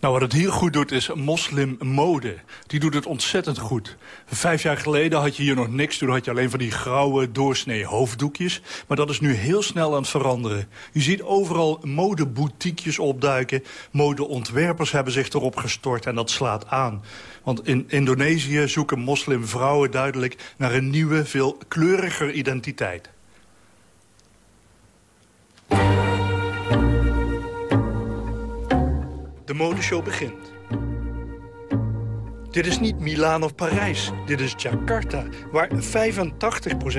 Nou, wat het hier goed doet is moslimmode. Die doet het ontzettend goed. Vijf jaar geleden had je hier nog niks. Toen had je alleen van die grauwe doorsnee hoofddoekjes. Maar dat is nu heel snel aan het veranderen. Je ziet overal modeboutiekjes opduiken. Modeontwerpers hebben zich erop gestort en dat slaat aan. Want in Indonesië zoeken moslimvrouwen duidelijk naar een nieuwe, veel kleuriger identiteit. De modeshow begint. Dit is niet Milaan of Parijs. Dit is Jakarta, waar 85%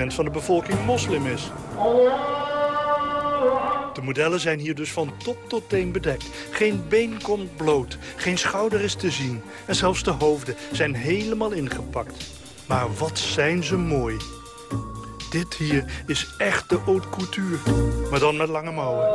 van de bevolking moslim is. De modellen zijn hier dus van top tot teen bedekt. Geen been komt bloot, geen schouder is te zien. En zelfs de hoofden zijn helemaal ingepakt. Maar wat zijn ze mooi. Dit hier is echt de haute couture. Maar dan met lange mouwen.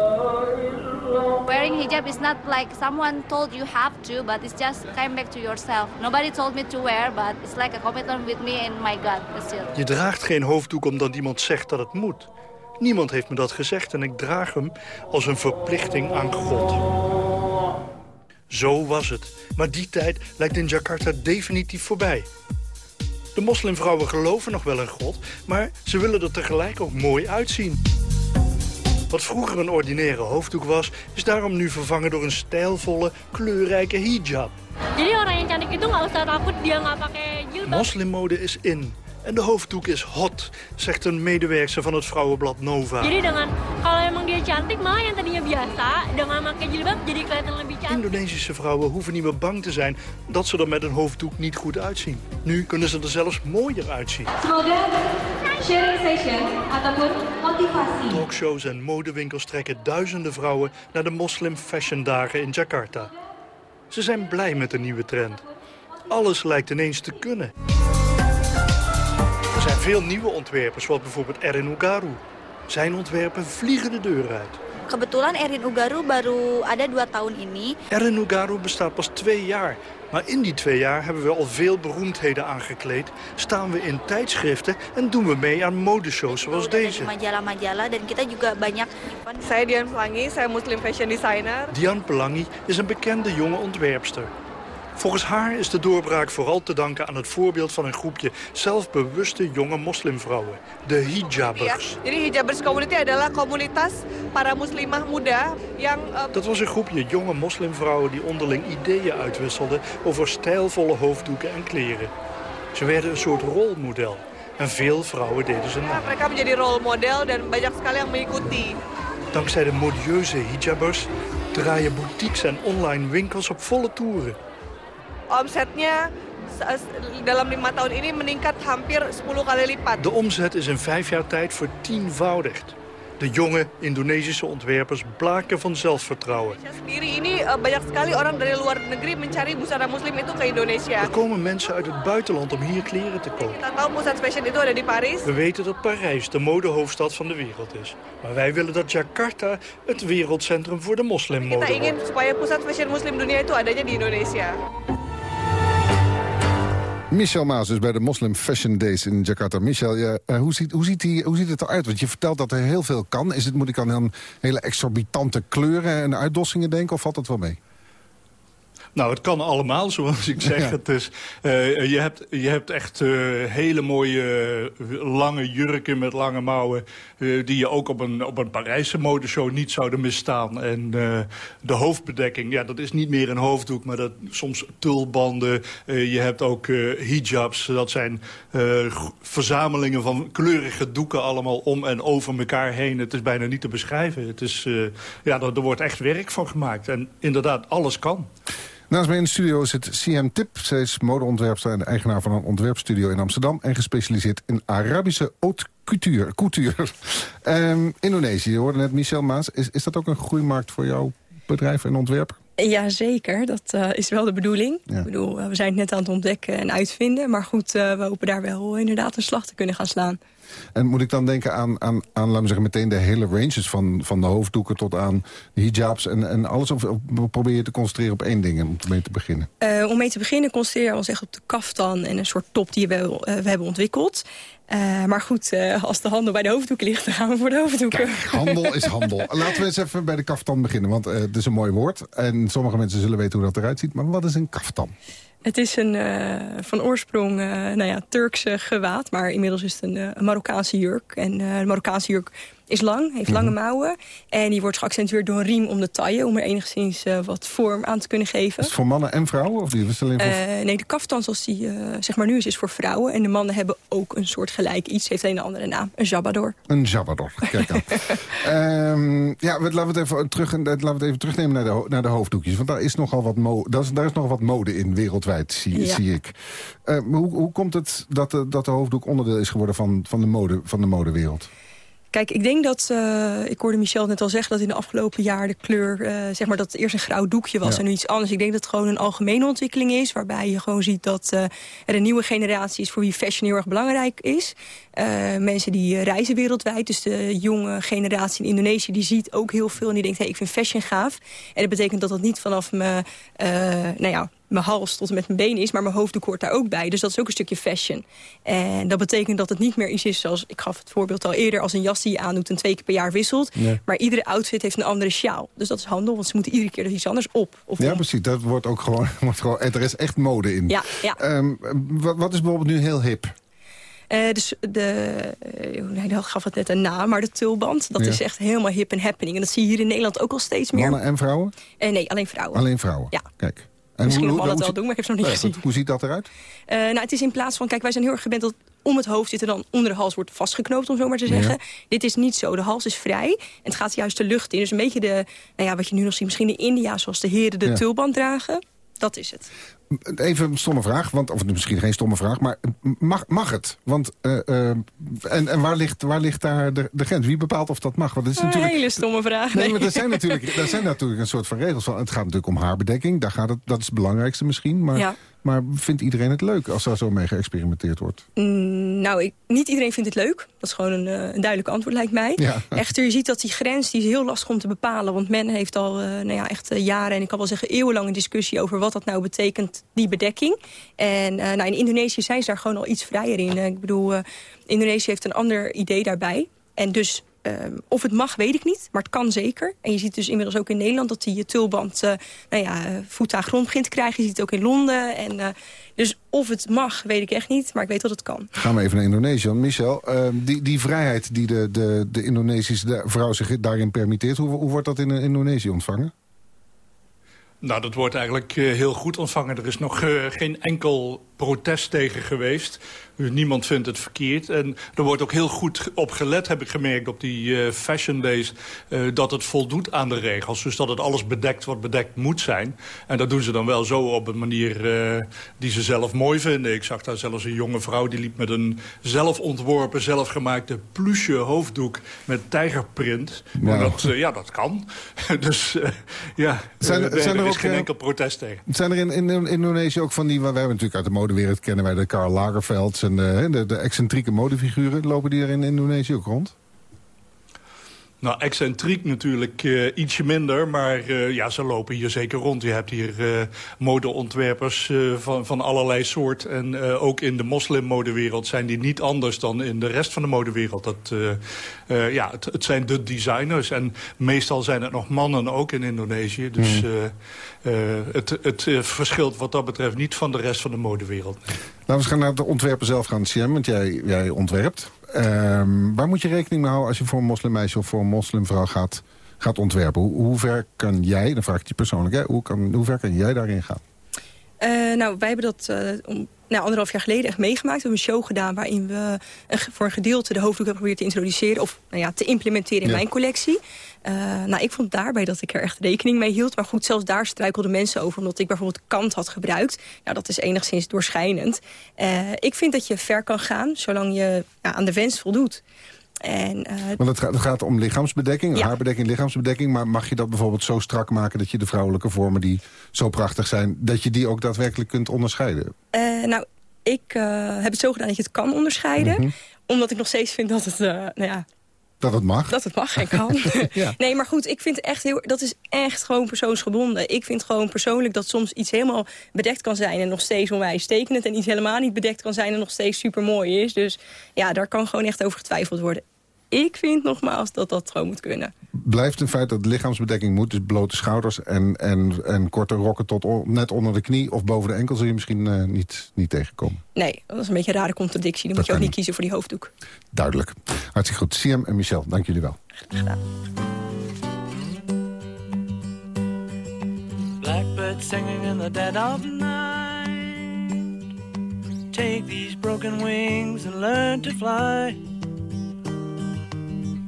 Wearing hijab is not like someone told you have to, but it's just come back to yourself. Nobody told me to wear, but it's like a commitment with me and my God. That's it. Je draagt geen hoofddoek omdat iemand zegt dat het moet. Niemand heeft me dat gezegd en ik draag hem als een verplichting aan God. Zo was het. Maar die tijd lijkt in Jakarta definitief voorbij. De moslimvrouwen geloven nog wel in God, maar ze willen er tegelijk ook mooi uitzien. Wat vroeger een ordinaire hoofddoek was, is daarom nu vervangen door een stijlvolle, kleurrijke hijab. Moslimmode is in en de hoofddoek is hot, zegt een medewerkster van het vrouwenblad Nova. Jadi dengan kalau emang dia cantik malah yang tadinya biasa dengan pakai jilbab jadi kelihatan lebih cantik. Indonesische vrouwen hoeven niet meer bang te zijn dat ze er met een hoofddoek niet goed uitzien. Nu kunnen ze er zelfs mooier uitzien. Semoga sharing session ataupun motivasi. Talkshows en modewinkels trekken duizenden vrouwen naar de Moslim Fashion Dagen in Jakarta. Ze zijn blij met de nieuwe trend. Alles lijkt ineens te kunnen. Veel nieuwe ontwerpers, zoals bijvoorbeeld Erin Ugaru. Zijn ontwerpen vliegen de deur uit. Kebetulan Erin Ugaru baru ada dua tahun ini. Erin Ugaru bestaat pas twee jaar. Maar in die twee jaar hebben we al veel beroemdheden aangekleed... staan we in tijdschriften en doen we mee aan modeshows zoals deze. Majalah-majalah dan kita juga banyak. Saya Dian Pelangi, saya Muslim fashion designer. Diane Pelangi is een bekende jonge ontwerpster. Volgens haar is de doorbraak vooral te danken aan het voorbeeld van een groepje zelfbewuste jonge moslimvrouwen, de hijabbers. Hijabers community adalah komunitas para muslimah muda yang uh, Dat was een groepje jonge moslimvrouwen die onderling ideeën uitwisselden over stijlvolle hoofddoeken en kleren. Ze werden een soort rolmodel en veel vrouwen deden ze na. mereka menjadi role model dan banyak sekali yang mengikuti. Dankzij de modieuze hijabbers draaien boutiques en online winkels op volle toeren. Omsetnya s- dalam lima tahun ini meningkat hampir 10 kali lipat. De omzet is in vijf jaar tijd vertienvoudigd. De jonge Indonesische ontwerpers blaken van zelfvertrouwen. Indonesia. Er komen mensen uit het buitenland om hier kleren te kopen. We weten dat Parijs de modehoofdstad van de wereld is. Maar wij willen dat Jakarta het wereldcentrum voor de moslimmode wordt. Michel Maas is bij de Muslim Fashion Days in Jakarta. Michel, eh, hoe, ziet, hoe, ziet die, hoe ziet het eruit? Want je vertelt dat er heel veel kan. Is het, moet ik aan hele exorbitante kleuren en uitdossingen denken? Of valt dat wel mee? Nou, het kan allemaal, zoals ik zeg. Ja. Het is, eh, je, hebt, je hebt echt eh, hele mooie eh, lange jurken met lange mouwen... die je ook op een, op een Parijse modeshow niet zouden misstaan. En de hoofdbedekking, ja, dat is niet meer een hoofddoek... maar dat, soms tulbanden. Je hebt ook hijabs. Dat zijn verzamelingen van kleurige doeken allemaal om en over elkaar heen. Het is bijna niet te beschrijven. Het is, ja, er, er wordt echt werk van gemaakt. En inderdaad, alles kan. Naast mij in de studio zit Siam Tip. Zij is modeontwerpster en eigenaar van een ontwerpstudio in Amsterdam... en gespecialiseerd in Arabische haute couture. couture. Ehm, Indonesië, je hoorde net Michel Maas. Is, is dat ook een groeimarkt voor jouw bedrijf en ontwerp? Ja, zeker. Dat eh, is wel de bedoeling. Ja. Ik bedoel, eh, we zijn het net aan het ontdekken en uitvinden. Maar goed, eh, we hopen daar wel inderdaad een slag te kunnen gaan slaan. En moet ik dan denken aan, aan, aan laten we zeggen, meteen de hele ranges... van, van de hoofddoeken tot aan de hijabs en, en alles? Of, of probeer je te concentreren op één ding om mee te beginnen? Eh, om mee te beginnen concentreren we ons echt op de kaftan... en een soort top die we, eh, we hebben ontwikkeld. Eh, maar goed, als de handel bij de hoofddoeken ligt... dan gaan we voor de hoofddoeken. Handel is handel. [laughs] Laten we eens even bij de kaftan beginnen, want eh, het is een mooi woord. En sommige mensen zullen weten hoe dat eruit ziet. Maar wat is een kaftan? Het is een eh, van oorsprong eh, nou ja, Turkse gewaad, maar inmiddels is het een, eh, Marokkaanse jurk. En de Marokkaanse jurk is lang, heeft lange mouwen. En die wordt geaccentueerd door een riem om de taille... om er enigszins eh, wat vorm aan te kunnen geven. Is het voor mannen en vrouwen? Of die alleen voor... Eh, nee, de kaftan zoals die eh, zeg maar nu is, is voor vrouwen. En de mannen hebben ook een soort gelijk iets. Heeft een andere naam, een jabador. Een jabador, kijk aan. [laughs] Ehm, ja, we- laten we het even, terug, laten we het even terugnemen naar de, naar de hoofddoekjes. Want daar is nogal wat, mo daar is, daar is nogal wat mode in wereldwijd, zie, Ja. zie ik. Eh, maar hoe, hoe komt het dat de, dat de hoofddoek onderdeel is geworden van, van, de, mode, van de modewereld? Kijk, ik denk dat, eh, ik hoorde Michel net al zeggen... dat in de afgelopen jaar de kleur, eh, zeg maar dat het eerst een grauw doekje was... Ja. en nu iets anders. Ik denk dat het gewoon een algemene ontwikkeling is... waarbij je gewoon ziet dat eh, er een nieuwe generatie is... voor wie fashion heel erg belangrijk is. Mensen die reizen wereldwijd. Dus de jonge generatie in Indonesië die ziet ook heel veel... en die denkt, hey, ik vind fashion gaaf. En dat betekent dat dat niet vanaf mijn, nou ja, mijn hals tot en met mijn benen is... maar mijn hoofddoek hoort daar ook bij. Dus dat is ook een stukje fashion. En dat betekent dat het niet meer iets is zoals... ik gaf het voorbeeld al eerder, als een jas die je aandoet... en twee keer per jaar wisselt. Nee. Maar iedere outfit heeft een andere sjaal. Dus dat is handel, want ze moeten iedere keer er iets anders op. Of Ja, om. precies. Dat wordt ook gewoon, [laughs] wordt gewoon er is echt mode in. Ja, ja. Ehm, wat, wat is bijvoorbeeld nu heel hip? Eh, dus de, eh, nee, dat gaf het net een naam, maar de tulband... dat Ja. is echt helemaal hip en happening. En dat zie je hier in Nederland ook al steeds meer. Mannen en vrouwen? Eh, nee, alleen vrouwen. Alleen vrouwen? Ja. Kijk. Misschien hoe- mannen het wel doen, maar ik heb ze nog niet Nee, gezien. Hoe ziet dat eruit? Eh, nou, het is in plaats van, kijk, wij zijn heel erg gewend dat om het hoofd zit en dan onder de hals wordt vastgeknoopt, om zo maar te zeggen. Ja. Dit is niet zo. De hals is vrij en het gaat juist de lucht in. Dus een beetje de, nou ja, wat je nu nog ziet, misschien de India's zoals de heren de Ja. tulband dragen. Dat is het. Even een stomme vraag, want, of misschien geen stomme vraag, maar mag, mag het? Want, eh, eh, en en waar, ligt, waar ligt daar de, de grens? Wie bepaalt of dat mag? Want het is Een natuurlijk, hele stomme vraag. Nee, maar er [laughs] zijn, natuurlijk, er zijn natuurlijk een soort van regels van. Het gaat natuurlijk om haarbedekking, daar gaat het, dat is het belangrijkste misschien. Maar, Ja. maar vindt iedereen het leuk als daar zo mee geëxperimenteerd wordt? Mm, nou, ik, niet iedereen vindt het leuk. Dat is gewoon een, eh, een duidelijk antwoord, lijkt mij. Ja. [laughs] Echter, je ziet dat die grens die is heel lastig om te bepalen. Want men heeft al nou ja, echt jaren, en ik kan wel zeggen eeuwenlang... een discussie over wat dat nou betekent, die bedekking. En eh, nou, in Indonesië zijn ze daar gewoon al iets vrijer in. Eh, ik bedoel, eh, Indonesië heeft een ander idee daarbij. En dus... of het mag, weet ik niet, maar het kan zeker. En je ziet dus inmiddels ook in Nederland dat die tulband eh, nou ja, voeten aan grond begint te krijgen. Je ziet het ook in Londen. En, dus of het mag, weet ik echt niet, maar ik weet dat het kan. Gaan we even naar Indonesië. Michel, die, die vrijheid die de, de, de Indonesische vrouw zich daarin permitteert... Hoe, hoe wordt dat in Indonesië ontvangen? Nou, dat wordt eigenlijk eh, heel goed ontvangen. Er is nog eh, geen enkel protest tegen geweest. Dus niemand vindt het verkeerd. En er wordt ook heel goed op gelet, heb ik gemerkt, op die eh, fashion days... eh, dat het voldoet aan de regels. Dus dat het alles bedekt wat bedekt moet zijn. En dat doen ze dan wel zo op een manier eh, die ze zelf mooi vinden. Ik zag daar zelfs een jonge vrouw die liep met een zelfontworpen, zelfgemaakte pluche hoofddoek met tijgerprint. En Wauw. dat, ja, dat kan. [laughs] dus ja, Zijn er- zijn er er is ook, geen enkel protest tegen. Zijn er in, in Indonesië ook van die... We hebben natuurlijk uit de modewereld kennen wij de Karl Lagerfelds... en de, de, de excentrieke modefiguren. Lopen die er in Indonesië ook rond? Nou, excentriek natuurlijk eh, ietsje minder, maar eh, ja, ze lopen hier zeker rond. Je hebt hier eh, modeontwerpers eh, van, van allerlei soort. En eh, ook in de moslimmodewereld zijn die niet anders dan in de rest van de modewereld. Dat, eh, eh, ja, het, het zijn de designers en meestal zijn het nog mannen ook in Indonesië. Dus Hmm. eh, eh, het, het eh, verschilt wat dat betreft niet van de rest van de modewereld. Laten we eens gaan naar het ontwerpen zelf gaan, Siem, want jij, jij ontwerpt. Ehm, waar moet je rekening mee houden als je voor een moslimmeisje of voor een moslimvrouw gaat, gaat ontwerpen? Hoe, hoe ver kan jij, dan vraag ik je persoonlijk, hè, hoe, kan, hoe ver kan jij daarin gaan? Eh, nou, wij hebben dat eh, om, nou, anderhalf jaar geleden echt meegemaakt. We hebben een show gedaan waarin we een, voor een gedeelte de hoofddoek hebben geprobeerd te introduceren. Of nou ja, te implementeren in Ja. mijn collectie. Eh, nou, ik vond daarbij dat ik er echt rekening mee hield. Maar goed, zelfs daar struikelden mensen over. Omdat ik bijvoorbeeld kant had gebruikt. Nou, dat is enigszins doorschijnend. Eh, ik vind dat je ver kan gaan, zolang je ja, aan de wens voldoet. En, eh, Want het gaat, het gaat om lichaamsbedekking, Ja. haarbedekking, lichaamsbedekking. Maar mag je dat bijvoorbeeld zo strak maken dat je de vrouwelijke vormen die zo prachtig zijn... dat je die ook daadwerkelijk kunt onderscheiden? Eh, nou, ik eh, heb het zo gedaan dat je het kan onderscheiden. Mhm. Omdat ik nog steeds vind dat het, eh, nou ja, Dat het mag? dat het mag en kan. [laughs] Ja. Nee, maar goed, ik vind echt heel, dat is echt gewoon persoonsgebonden. Ik vind gewoon persoonlijk dat soms iets helemaal bedekt kan zijn... en nog steeds onwijs tekenend. En iets helemaal niet bedekt kan zijn en nog steeds super mooi is. Dus ja, daar kan gewoon echt over getwijfeld worden. Ik vind nogmaals dat dat gewoon moet kunnen. Blijft een feit dat lichaamsbedekking moet, dus blote schouders... en, en, en korte rokken tot on- net onder de knie of boven de enkel... zul je misschien eh, niet, niet tegenkomen. Nee, dat is een beetje een rare contradictie. Dan Dat moet je ook niet kiezen voor die hoofddoek. Duidelijk. Hartstikke goed. Siem en Michel, dank jullie wel. Blackbird singing in the dead of night. Take these broken wings and learn to fly.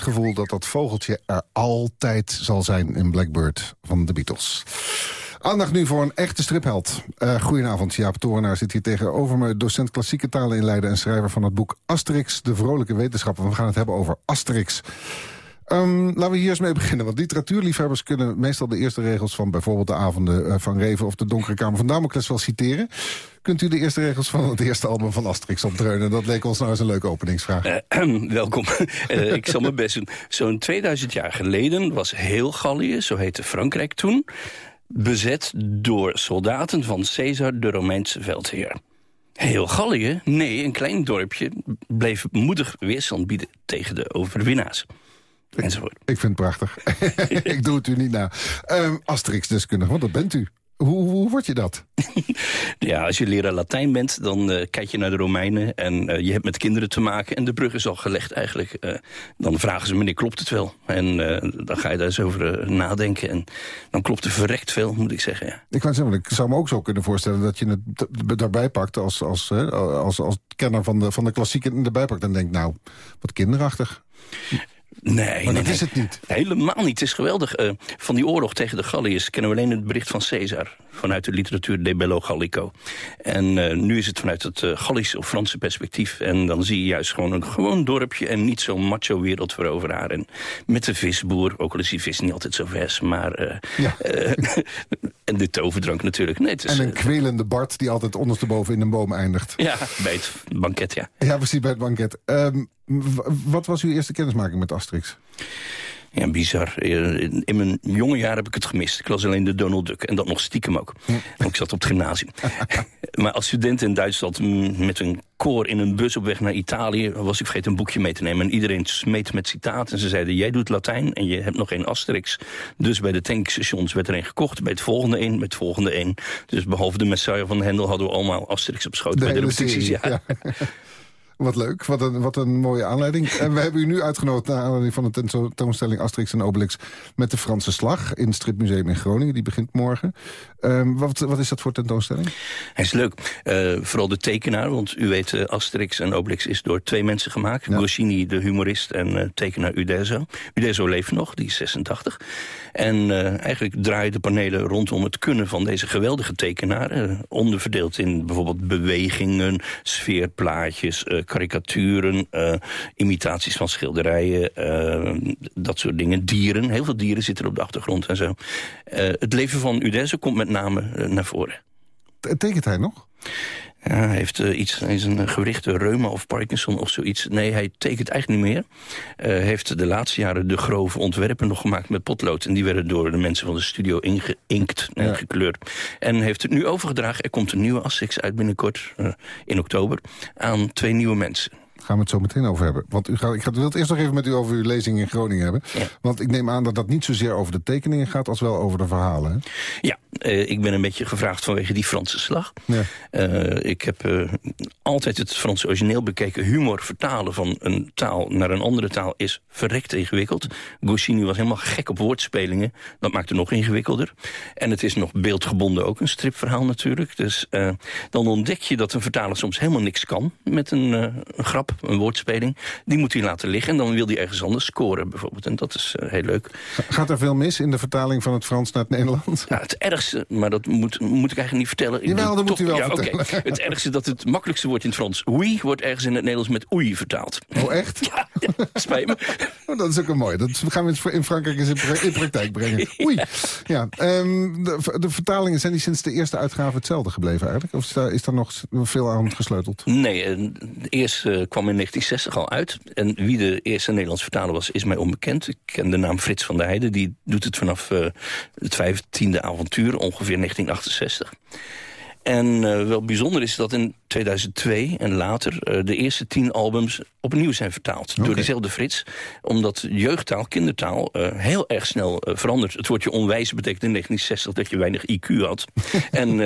Gevoel dat dat vogeltje er altijd zal zijn in Blackbird van de Beatles. Aandacht nu voor een echte stripheld. Uh, goedenavond, Jaap Torenaar zit hier tegenover me. Docent klassieke talen in Leiden en schrijver van het boek Asterix, de vrolijke wetenschapper. We gaan het hebben over Asterix. Um, laten we hier eens mee beginnen. Want literatuurliefhebbers kunnen meestal de eerste regels... van bijvoorbeeld de avonden uh, van Reven of de Donkere Kamer van Damocles wel citeren. Kunt u de eerste regels van het eerste album van Asterix opdreunen? Dat leek ons nou eens een leuke openingsvraag. Uh, welkom. uh, [laughs] ik zal mijn best doen. Zo'n 2000 jaar geleden was heel Gallië, zo heette Frankrijk toen... bezet door soldaten van Caesar, de Romeinse veldheer. Heel Gallië, nee, een klein dorpje, bleef moedig weerstand bieden tegen de overwinnaars. Enzovoort. Ik vind het prachtig. [laughs] ik doe het u niet na. Um, Asterix-deskundige, want dat bent u. Hoe, hoe word je dat? [laughs] ja, als je leraar Latijn bent, dan uh, kijk je naar de Romeinen... en uh, je hebt met kinderen te maken en de brug is al gelegd eigenlijk. Uh, dan vragen ze, meneer, klopt het wel? En dan ga je daar eens over nadenken. En dan klopt er verrekt veel, moet ik zeggen. Ja. Ik, zeggen, ik zou me ook zo kunnen voorstellen dat je het daarbij pakt... als, als, als, als kenner van de, van de klassieken erbij pakt... en denkt, nou, wat kinderachtig. Nee, maar nee, dat is het niet. Helemaal niet. Het is geweldig. Uh, van die oorlog tegen de Galliërs kennen we alleen het bericht van Caesar. Vanuit de literatuur De Bello Gallico. En uh, nu is het vanuit het uh, Gallische of Franse perspectief. En dan zie je juist gewoon een gewoon dorpje en niet zo'n macho wereldveroveraar. En met de visboer, ook al is die vis niet altijd zo vers. Maar, ja. [laughs] en de toverdrank natuurlijk. Nee, het is, en een kwelende Bart die altijd ondersteboven in een boom eindigt. Ja, bij het banket, ja. Ja, precies, bij het banket. Um, wat was uw eerste kennismaking met Asterix? Ja, bizar. In, in mijn jonge jaar heb ik het gemist. Ik las alleen de Donald Duck. En dat nog stiekem ook. Want ik [laughs] zat op het gymnasium. [laughs] maar als student in Duitsland met een koor in een bus op weg naar Italië... was ik vergeten een boekje mee te nemen. En iedereen smeet met citaat. En ze zeiden, jij doet Latijn en je hebt nog geen Asterix. Dus bij de tankstations werd er een gekocht. Bij het volgende een, bij het volgende een. Dus behalve de Messiah van Hendel hadden we allemaal Asterix op schoot. De bij de repetities, ja. [laughs] Wat leuk, wat een, wat een mooie aanleiding. [laughs] En we hebben u nu uitgenodigd naar aanleiding van de tentoonstelling Asterix en Obelix... met de Franse Slag in het Stripmuseum in Groningen. Die begint morgen. Um, wat, wat is dat voor tentoonstelling? Hij is leuk. Uh, vooral de tekenaar, want u weet, uh, Asterix en Obelix is door twee mensen gemaakt. Ja. Goscinny, de humorist, en uh, tekenaar Uderzo. Uderzo leeft nog, die is 86. En eigenlijk draaien de panelen rondom het kunnen van deze geweldige tekenaar. onderverdeeld in bijvoorbeeld bewegingen, sfeerplaatjes karikaturen, uh, imitaties van schilderijen, uh, dat soort dingen. Dieren, heel veel dieren zitten op de achtergrond en zo. Uh, het leven van Uderzo komt met name naar voren. Tekent hij nog? Ja, hij heeft uh, iets, is een gewrichte reuma of Parkinson of zoiets. Nee, hij tekent eigenlijk niet meer. Hij uh, heeft de laatste jaren de grove ontwerpen nog gemaakt met potlood. En die werden door de mensen van de studio ingeinkt en ja. gekleurd. En heeft het nu overgedragen. Er komt een nieuwe Asterix uit binnenkort, uh, in oktober, aan twee nieuwe mensen gaan we het zo meteen over hebben. Want u gaat, ik wil het eerst nog even met u over uw lezing in Groningen hebben. Ja. Want ik neem aan dat dat niet zozeer over de tekeningen gaat... als wel over de verhalen. Hè? Ja, uh, ik ben een beetje gevraagd vanwege die Franse slag. Ja. Uh, ik heb uh, altijd het Franse origineel bekeken. Humor vertalen van een taal naar een andere taal is verrekt ingewikkeld. Goscinny was helemaal gek op woordspelingen. Dat maakt het nog ingewikkelder. En het is nog beeldgebonden ook een stripverhaal natuurlijk. Dus dan ontdek je dat een vertaler soms helemaal niks kan... met een, een grap een woordspeling. Die moet hij laten liggen en dan wil hij ergens anders scoren bijvoorbeeld. En dat is uh, heel leuk. Gaat er veel mis in de vertaling van het Frans naar het Nederlands? Het ergste, maar dat moet, moet ik eigenlijk niet vertellen. Ik Jawel, dat moet u wel ja, vertellen. Okay. [laughs] Het ergste dat het makkelijkste woord in het Frans oui wordt ergens in het Nederlands met oei vertaald. Oh echt? [laughs] Ja, ja spijt me. [laughs] Oh, dat is ook een mooi. Dat gaan we in Frankrijk eens in, pra in praktijk brengen. Oei. Ja, um, de, de, vertalingen zijn die sinds de eerste uitgave hetzelfde gebleven eigenlijk? Of is daar, is daar nog veel aan gesleuteld? Nee, uh, eerst uh, kwam in 1960 al uit. En wie de eerste Nederlands vertaler was, is mij onbekend. Ik ken de naam Frits van der Heijden. Die doet het vanaf uh, het vijftiende avontuur, ongeveer 1968. En uh, wel bijzonder is dat in 2002 en later uh, de eerste tien albums opnieuw zijn vertaald. Okay. Door diezelfde Frits. Omdat jeugdtaal, kindertaal, uh, heel erg snel verandert. Het woordje onwijs betekent in 1960 dat je weinig IQ had. [laughs] en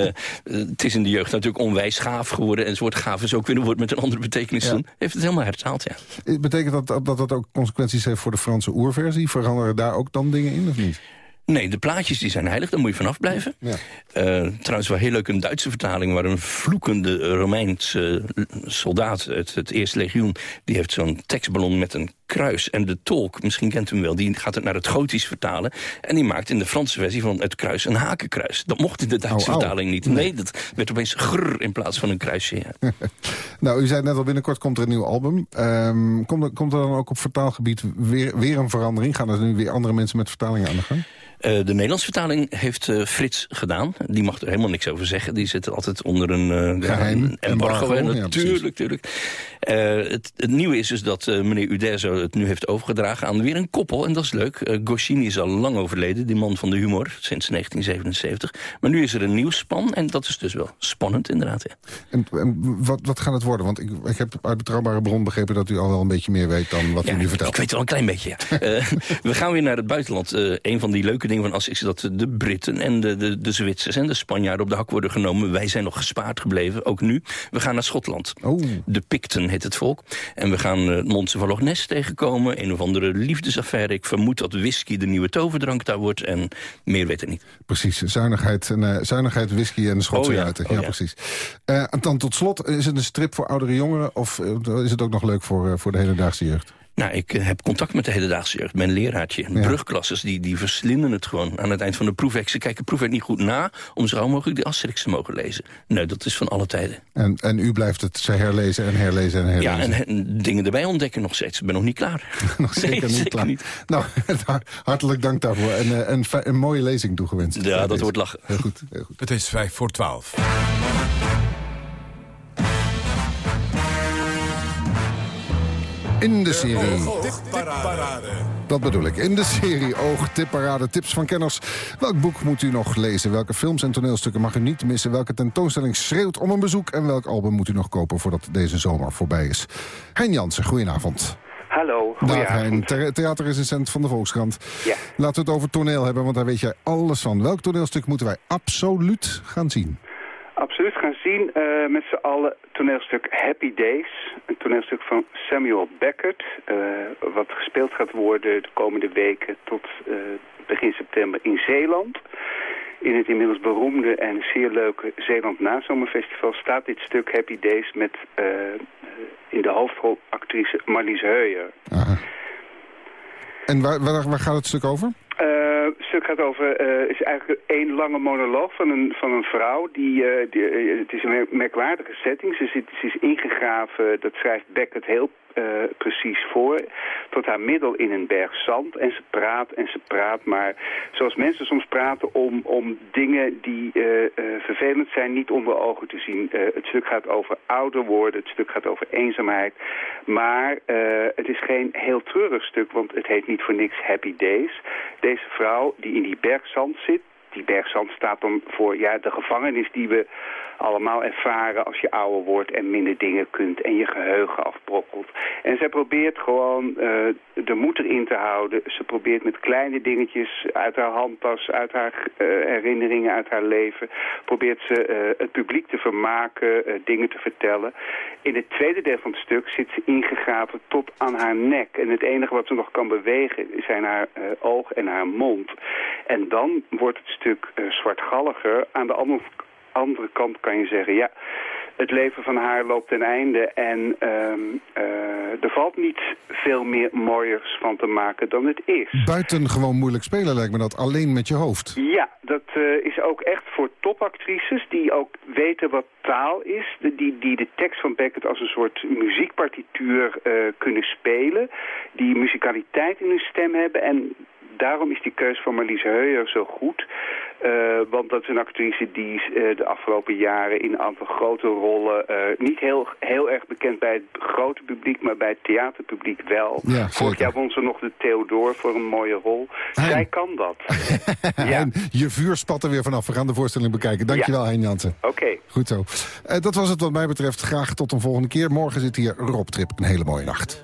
het is in de jeugd natuurlijk onwijs gaaf geworden. En het woord gaaf is ook weer een woord met een andere betekenis. Ja. Heeft het helemaal hertaald, ja. Betekent dat, dat dat ook consequenties heeft voor de Franse oerversie? Veranderen daar ook dan dingen in of niet? Nee, de plaatjes die zijn heilig, daar moet je vanaf blijven. Ja. Uh, trouwens wel heel leuk een Duitse vertaling... waar een vloekende Romeinse soldaat uit het Eerste Legioen... die heeft zo'n tekstballon met een kruis. En de tolk, misschien kent u hem wel, die gaat het naar het gotisch vertalen... en die maakt in de Franse versie van het kruis een hakenkruis. Dat mocht in de Duitse oh, vertaling niet. Nee. nee. dat werd opeens grrr in plaats van een kruisje. Ja. [laughs] nou, u zei net al, binnenkort komt er een nieuw album. Um, komt, er, komt er dan ook op vertaalgebied weer, weer een verandering? Gaan er nu weer andere mensen met vertalingen aan de gang? Uh, de Nederlandse vertaling heeft uh, Frits gedaan. Die mag er helemaal niks over zeggen. Die zit altijd onder een uh, geheim embargo. Ja, natuurlijk, natuurlijk. Het, het, nieuwe is dus dat meneer Uderzo het nu heeft overgedragen aan weer een koppel. En dat is leuk. Goscinny is al lang overleden, die man van de humor, sinds 1977. Maar nu is er een nieuw span en dat is dus wel spannend inderdaad. Ja. En, en wat, wat gaat het worden? Want ik, ik heb uit betrouwbare bron begrepen dat u al wel een beetje meer weet dan wat ja, u nu vertelt. Ik weet wel een klein beetje, ja. [laughs] we gaan weer naar het buitenland. een van die leuke dingen van als is dat de Britten en de, de, de Zwitsers en de Spanjaarden op de hak worden genomen. Wij zijn nog gespaard gebleven, ook nu. We gaan naar Schotland. Oh. De Picten heet het volk. En we gaan uh, Monsen van Loch Ness tegenkomen. Een of andere liefdesaffaire. Ik vermoed dat whisky de nieuwe toverdrank daar wordt. En meer weet ik niet. Precies, zuinigheid, en, uh, zuinigheid whisky en de Schotse oh, ja. Oh, ja, ja, precies. Uh, en dan tot slot, is het een strip voor oudere jongeren... of is het ook nog leuk voor, voor de hedendaagse jeugd? Nou, ik heb contact met de hedendaagse jeugd. Mijn leraartje. Ja. Brugklasses, die, die verslinden het gewoon aan het eind van de proefweek. Ze kijken proefweek niet goed na om zo gauw mogelijk de Asterix te mogen lezen. Nee, dat is van alle tijden. En, en u blijft het ze herlezen en herlezen en herlezen? Ja, en, en dingen erbij ontdekken nog steeds. Ik ben nog niet klaar. [laughs] [laughs] nog zeker nee, niet zeker klaar. Niet. Nou, [laughs] hartelijk dank daarvoor. En uh, een, een, mooie lezing toegewenst. Ja, dat deze. wordt lachen. Heel goed, heel goed. Het is vijf voor twaalf. In de serie... Dat bedoel ik. In de serie Oog Tipparade Tips van Kenners. Welk boek moet u nog lezen? Welke films en toneelstukken mag u niet missen? Welke tentoonstelling schreeuwt om een bezoek? En welk album moet u nog kopen voordat deze zomer voorbij is? Hein Jansen, goedenavond. Hallo, Dag Hein, the theaterrecensent van de Volkskrant. Ja. Laten we het over toneel hebben, want daar weet jij alles van. Welk toneelstuk moeten wij absoluut gaan zien? Gaan zien uh, met z'n allen toneelstuk Happy Days. Een toneelstuk van Samuel Beckett. Uh, wat gespeeld gaat worden de komende weken tot uh, begin september in Zeeland. In het inmiddels beroemde en zeer leuke Zeeland Nazomerfestival staat dit stuk Happy Days met in de hoofdrolactrice Marlies Heuer. Aha. En waar, waar gaat het stuk over? Het stuk gaat over, uh, is eigenlijk één lange monoloog van een, van een vrouw. Die, die het is een merkwaardige setting. Ze, zit, ze is ingegraven, dat schrijft Beckett heel precies voor. Tot haar middel in een berg zand. En ze praat en ze praat. Maar zoals mensen soms praten om, om dingen die vervelend zijn niet onder ogen te zien. het stuk gaat over ouder worden. Het stuk gaat over eenzaamheid. Maar het is geen heel treurig stuk. Want het heet niet voor niks Happy Days. Vrouw die in die bergzand zit. Die bergzand staat dan voor ja, de gevangenis die we allemaal ervaren als je ouder wordt en minder dingen kunt en je geheugen afbrokkelt. En zij probeert gewoon uh, de moed erin te houden. Ze probeert met kleine dingetjes uit haar handtas, uit haar uh, herinneringen, uit haar leven, probeert ze uh, het publiek te vermaken, dingen te vertellen. In het tweede deel van het stuk zit ze ingegraven tot aan haar nek. En het enige wat ze nog kan bewegen zijn haar oog en haar mond. En dan wordt het stuk zwartgalliger. Aan de andere andere kant kan je zeggen, ja, het leven van haar loopt ten einde en um, uh, er valt niet veel meer mooiers van te maken dan het is. Buitengewoon moeilijk spelen lijkt me dat, alleen met je hoofd. Ja, dat uh, is ook echt voor topactrices die ook weten wat taal is. Die, die de tekst van Beckett als een soort muziekpartituur uh, kunnen spelen. Die muzikaliteit in hun stem hebben en daarom is die keus van Marlies Heuer zo goed. Uh, want dat is een actrice die uh, de afgelopen jaren in een aantal grote rollen... Uh, niet heel, heel erg bekend bij het grote publiek, maar bij het theaterpubliek wel. Ja, Vorig jaar won ze nog de Theodor voor een mooie rol. Zij kan dat. [laughs] ja. En je vuur spat er weer vanaf. We gaan de voorstelling bekijken. Dankjewel, ja. Hein Jansen. Oké. Okay. Goed zo. dat was het wat mij betreft. Graag tot een volgende keer. Morgen zit hier Rob Trip. Een hele mooie nacht.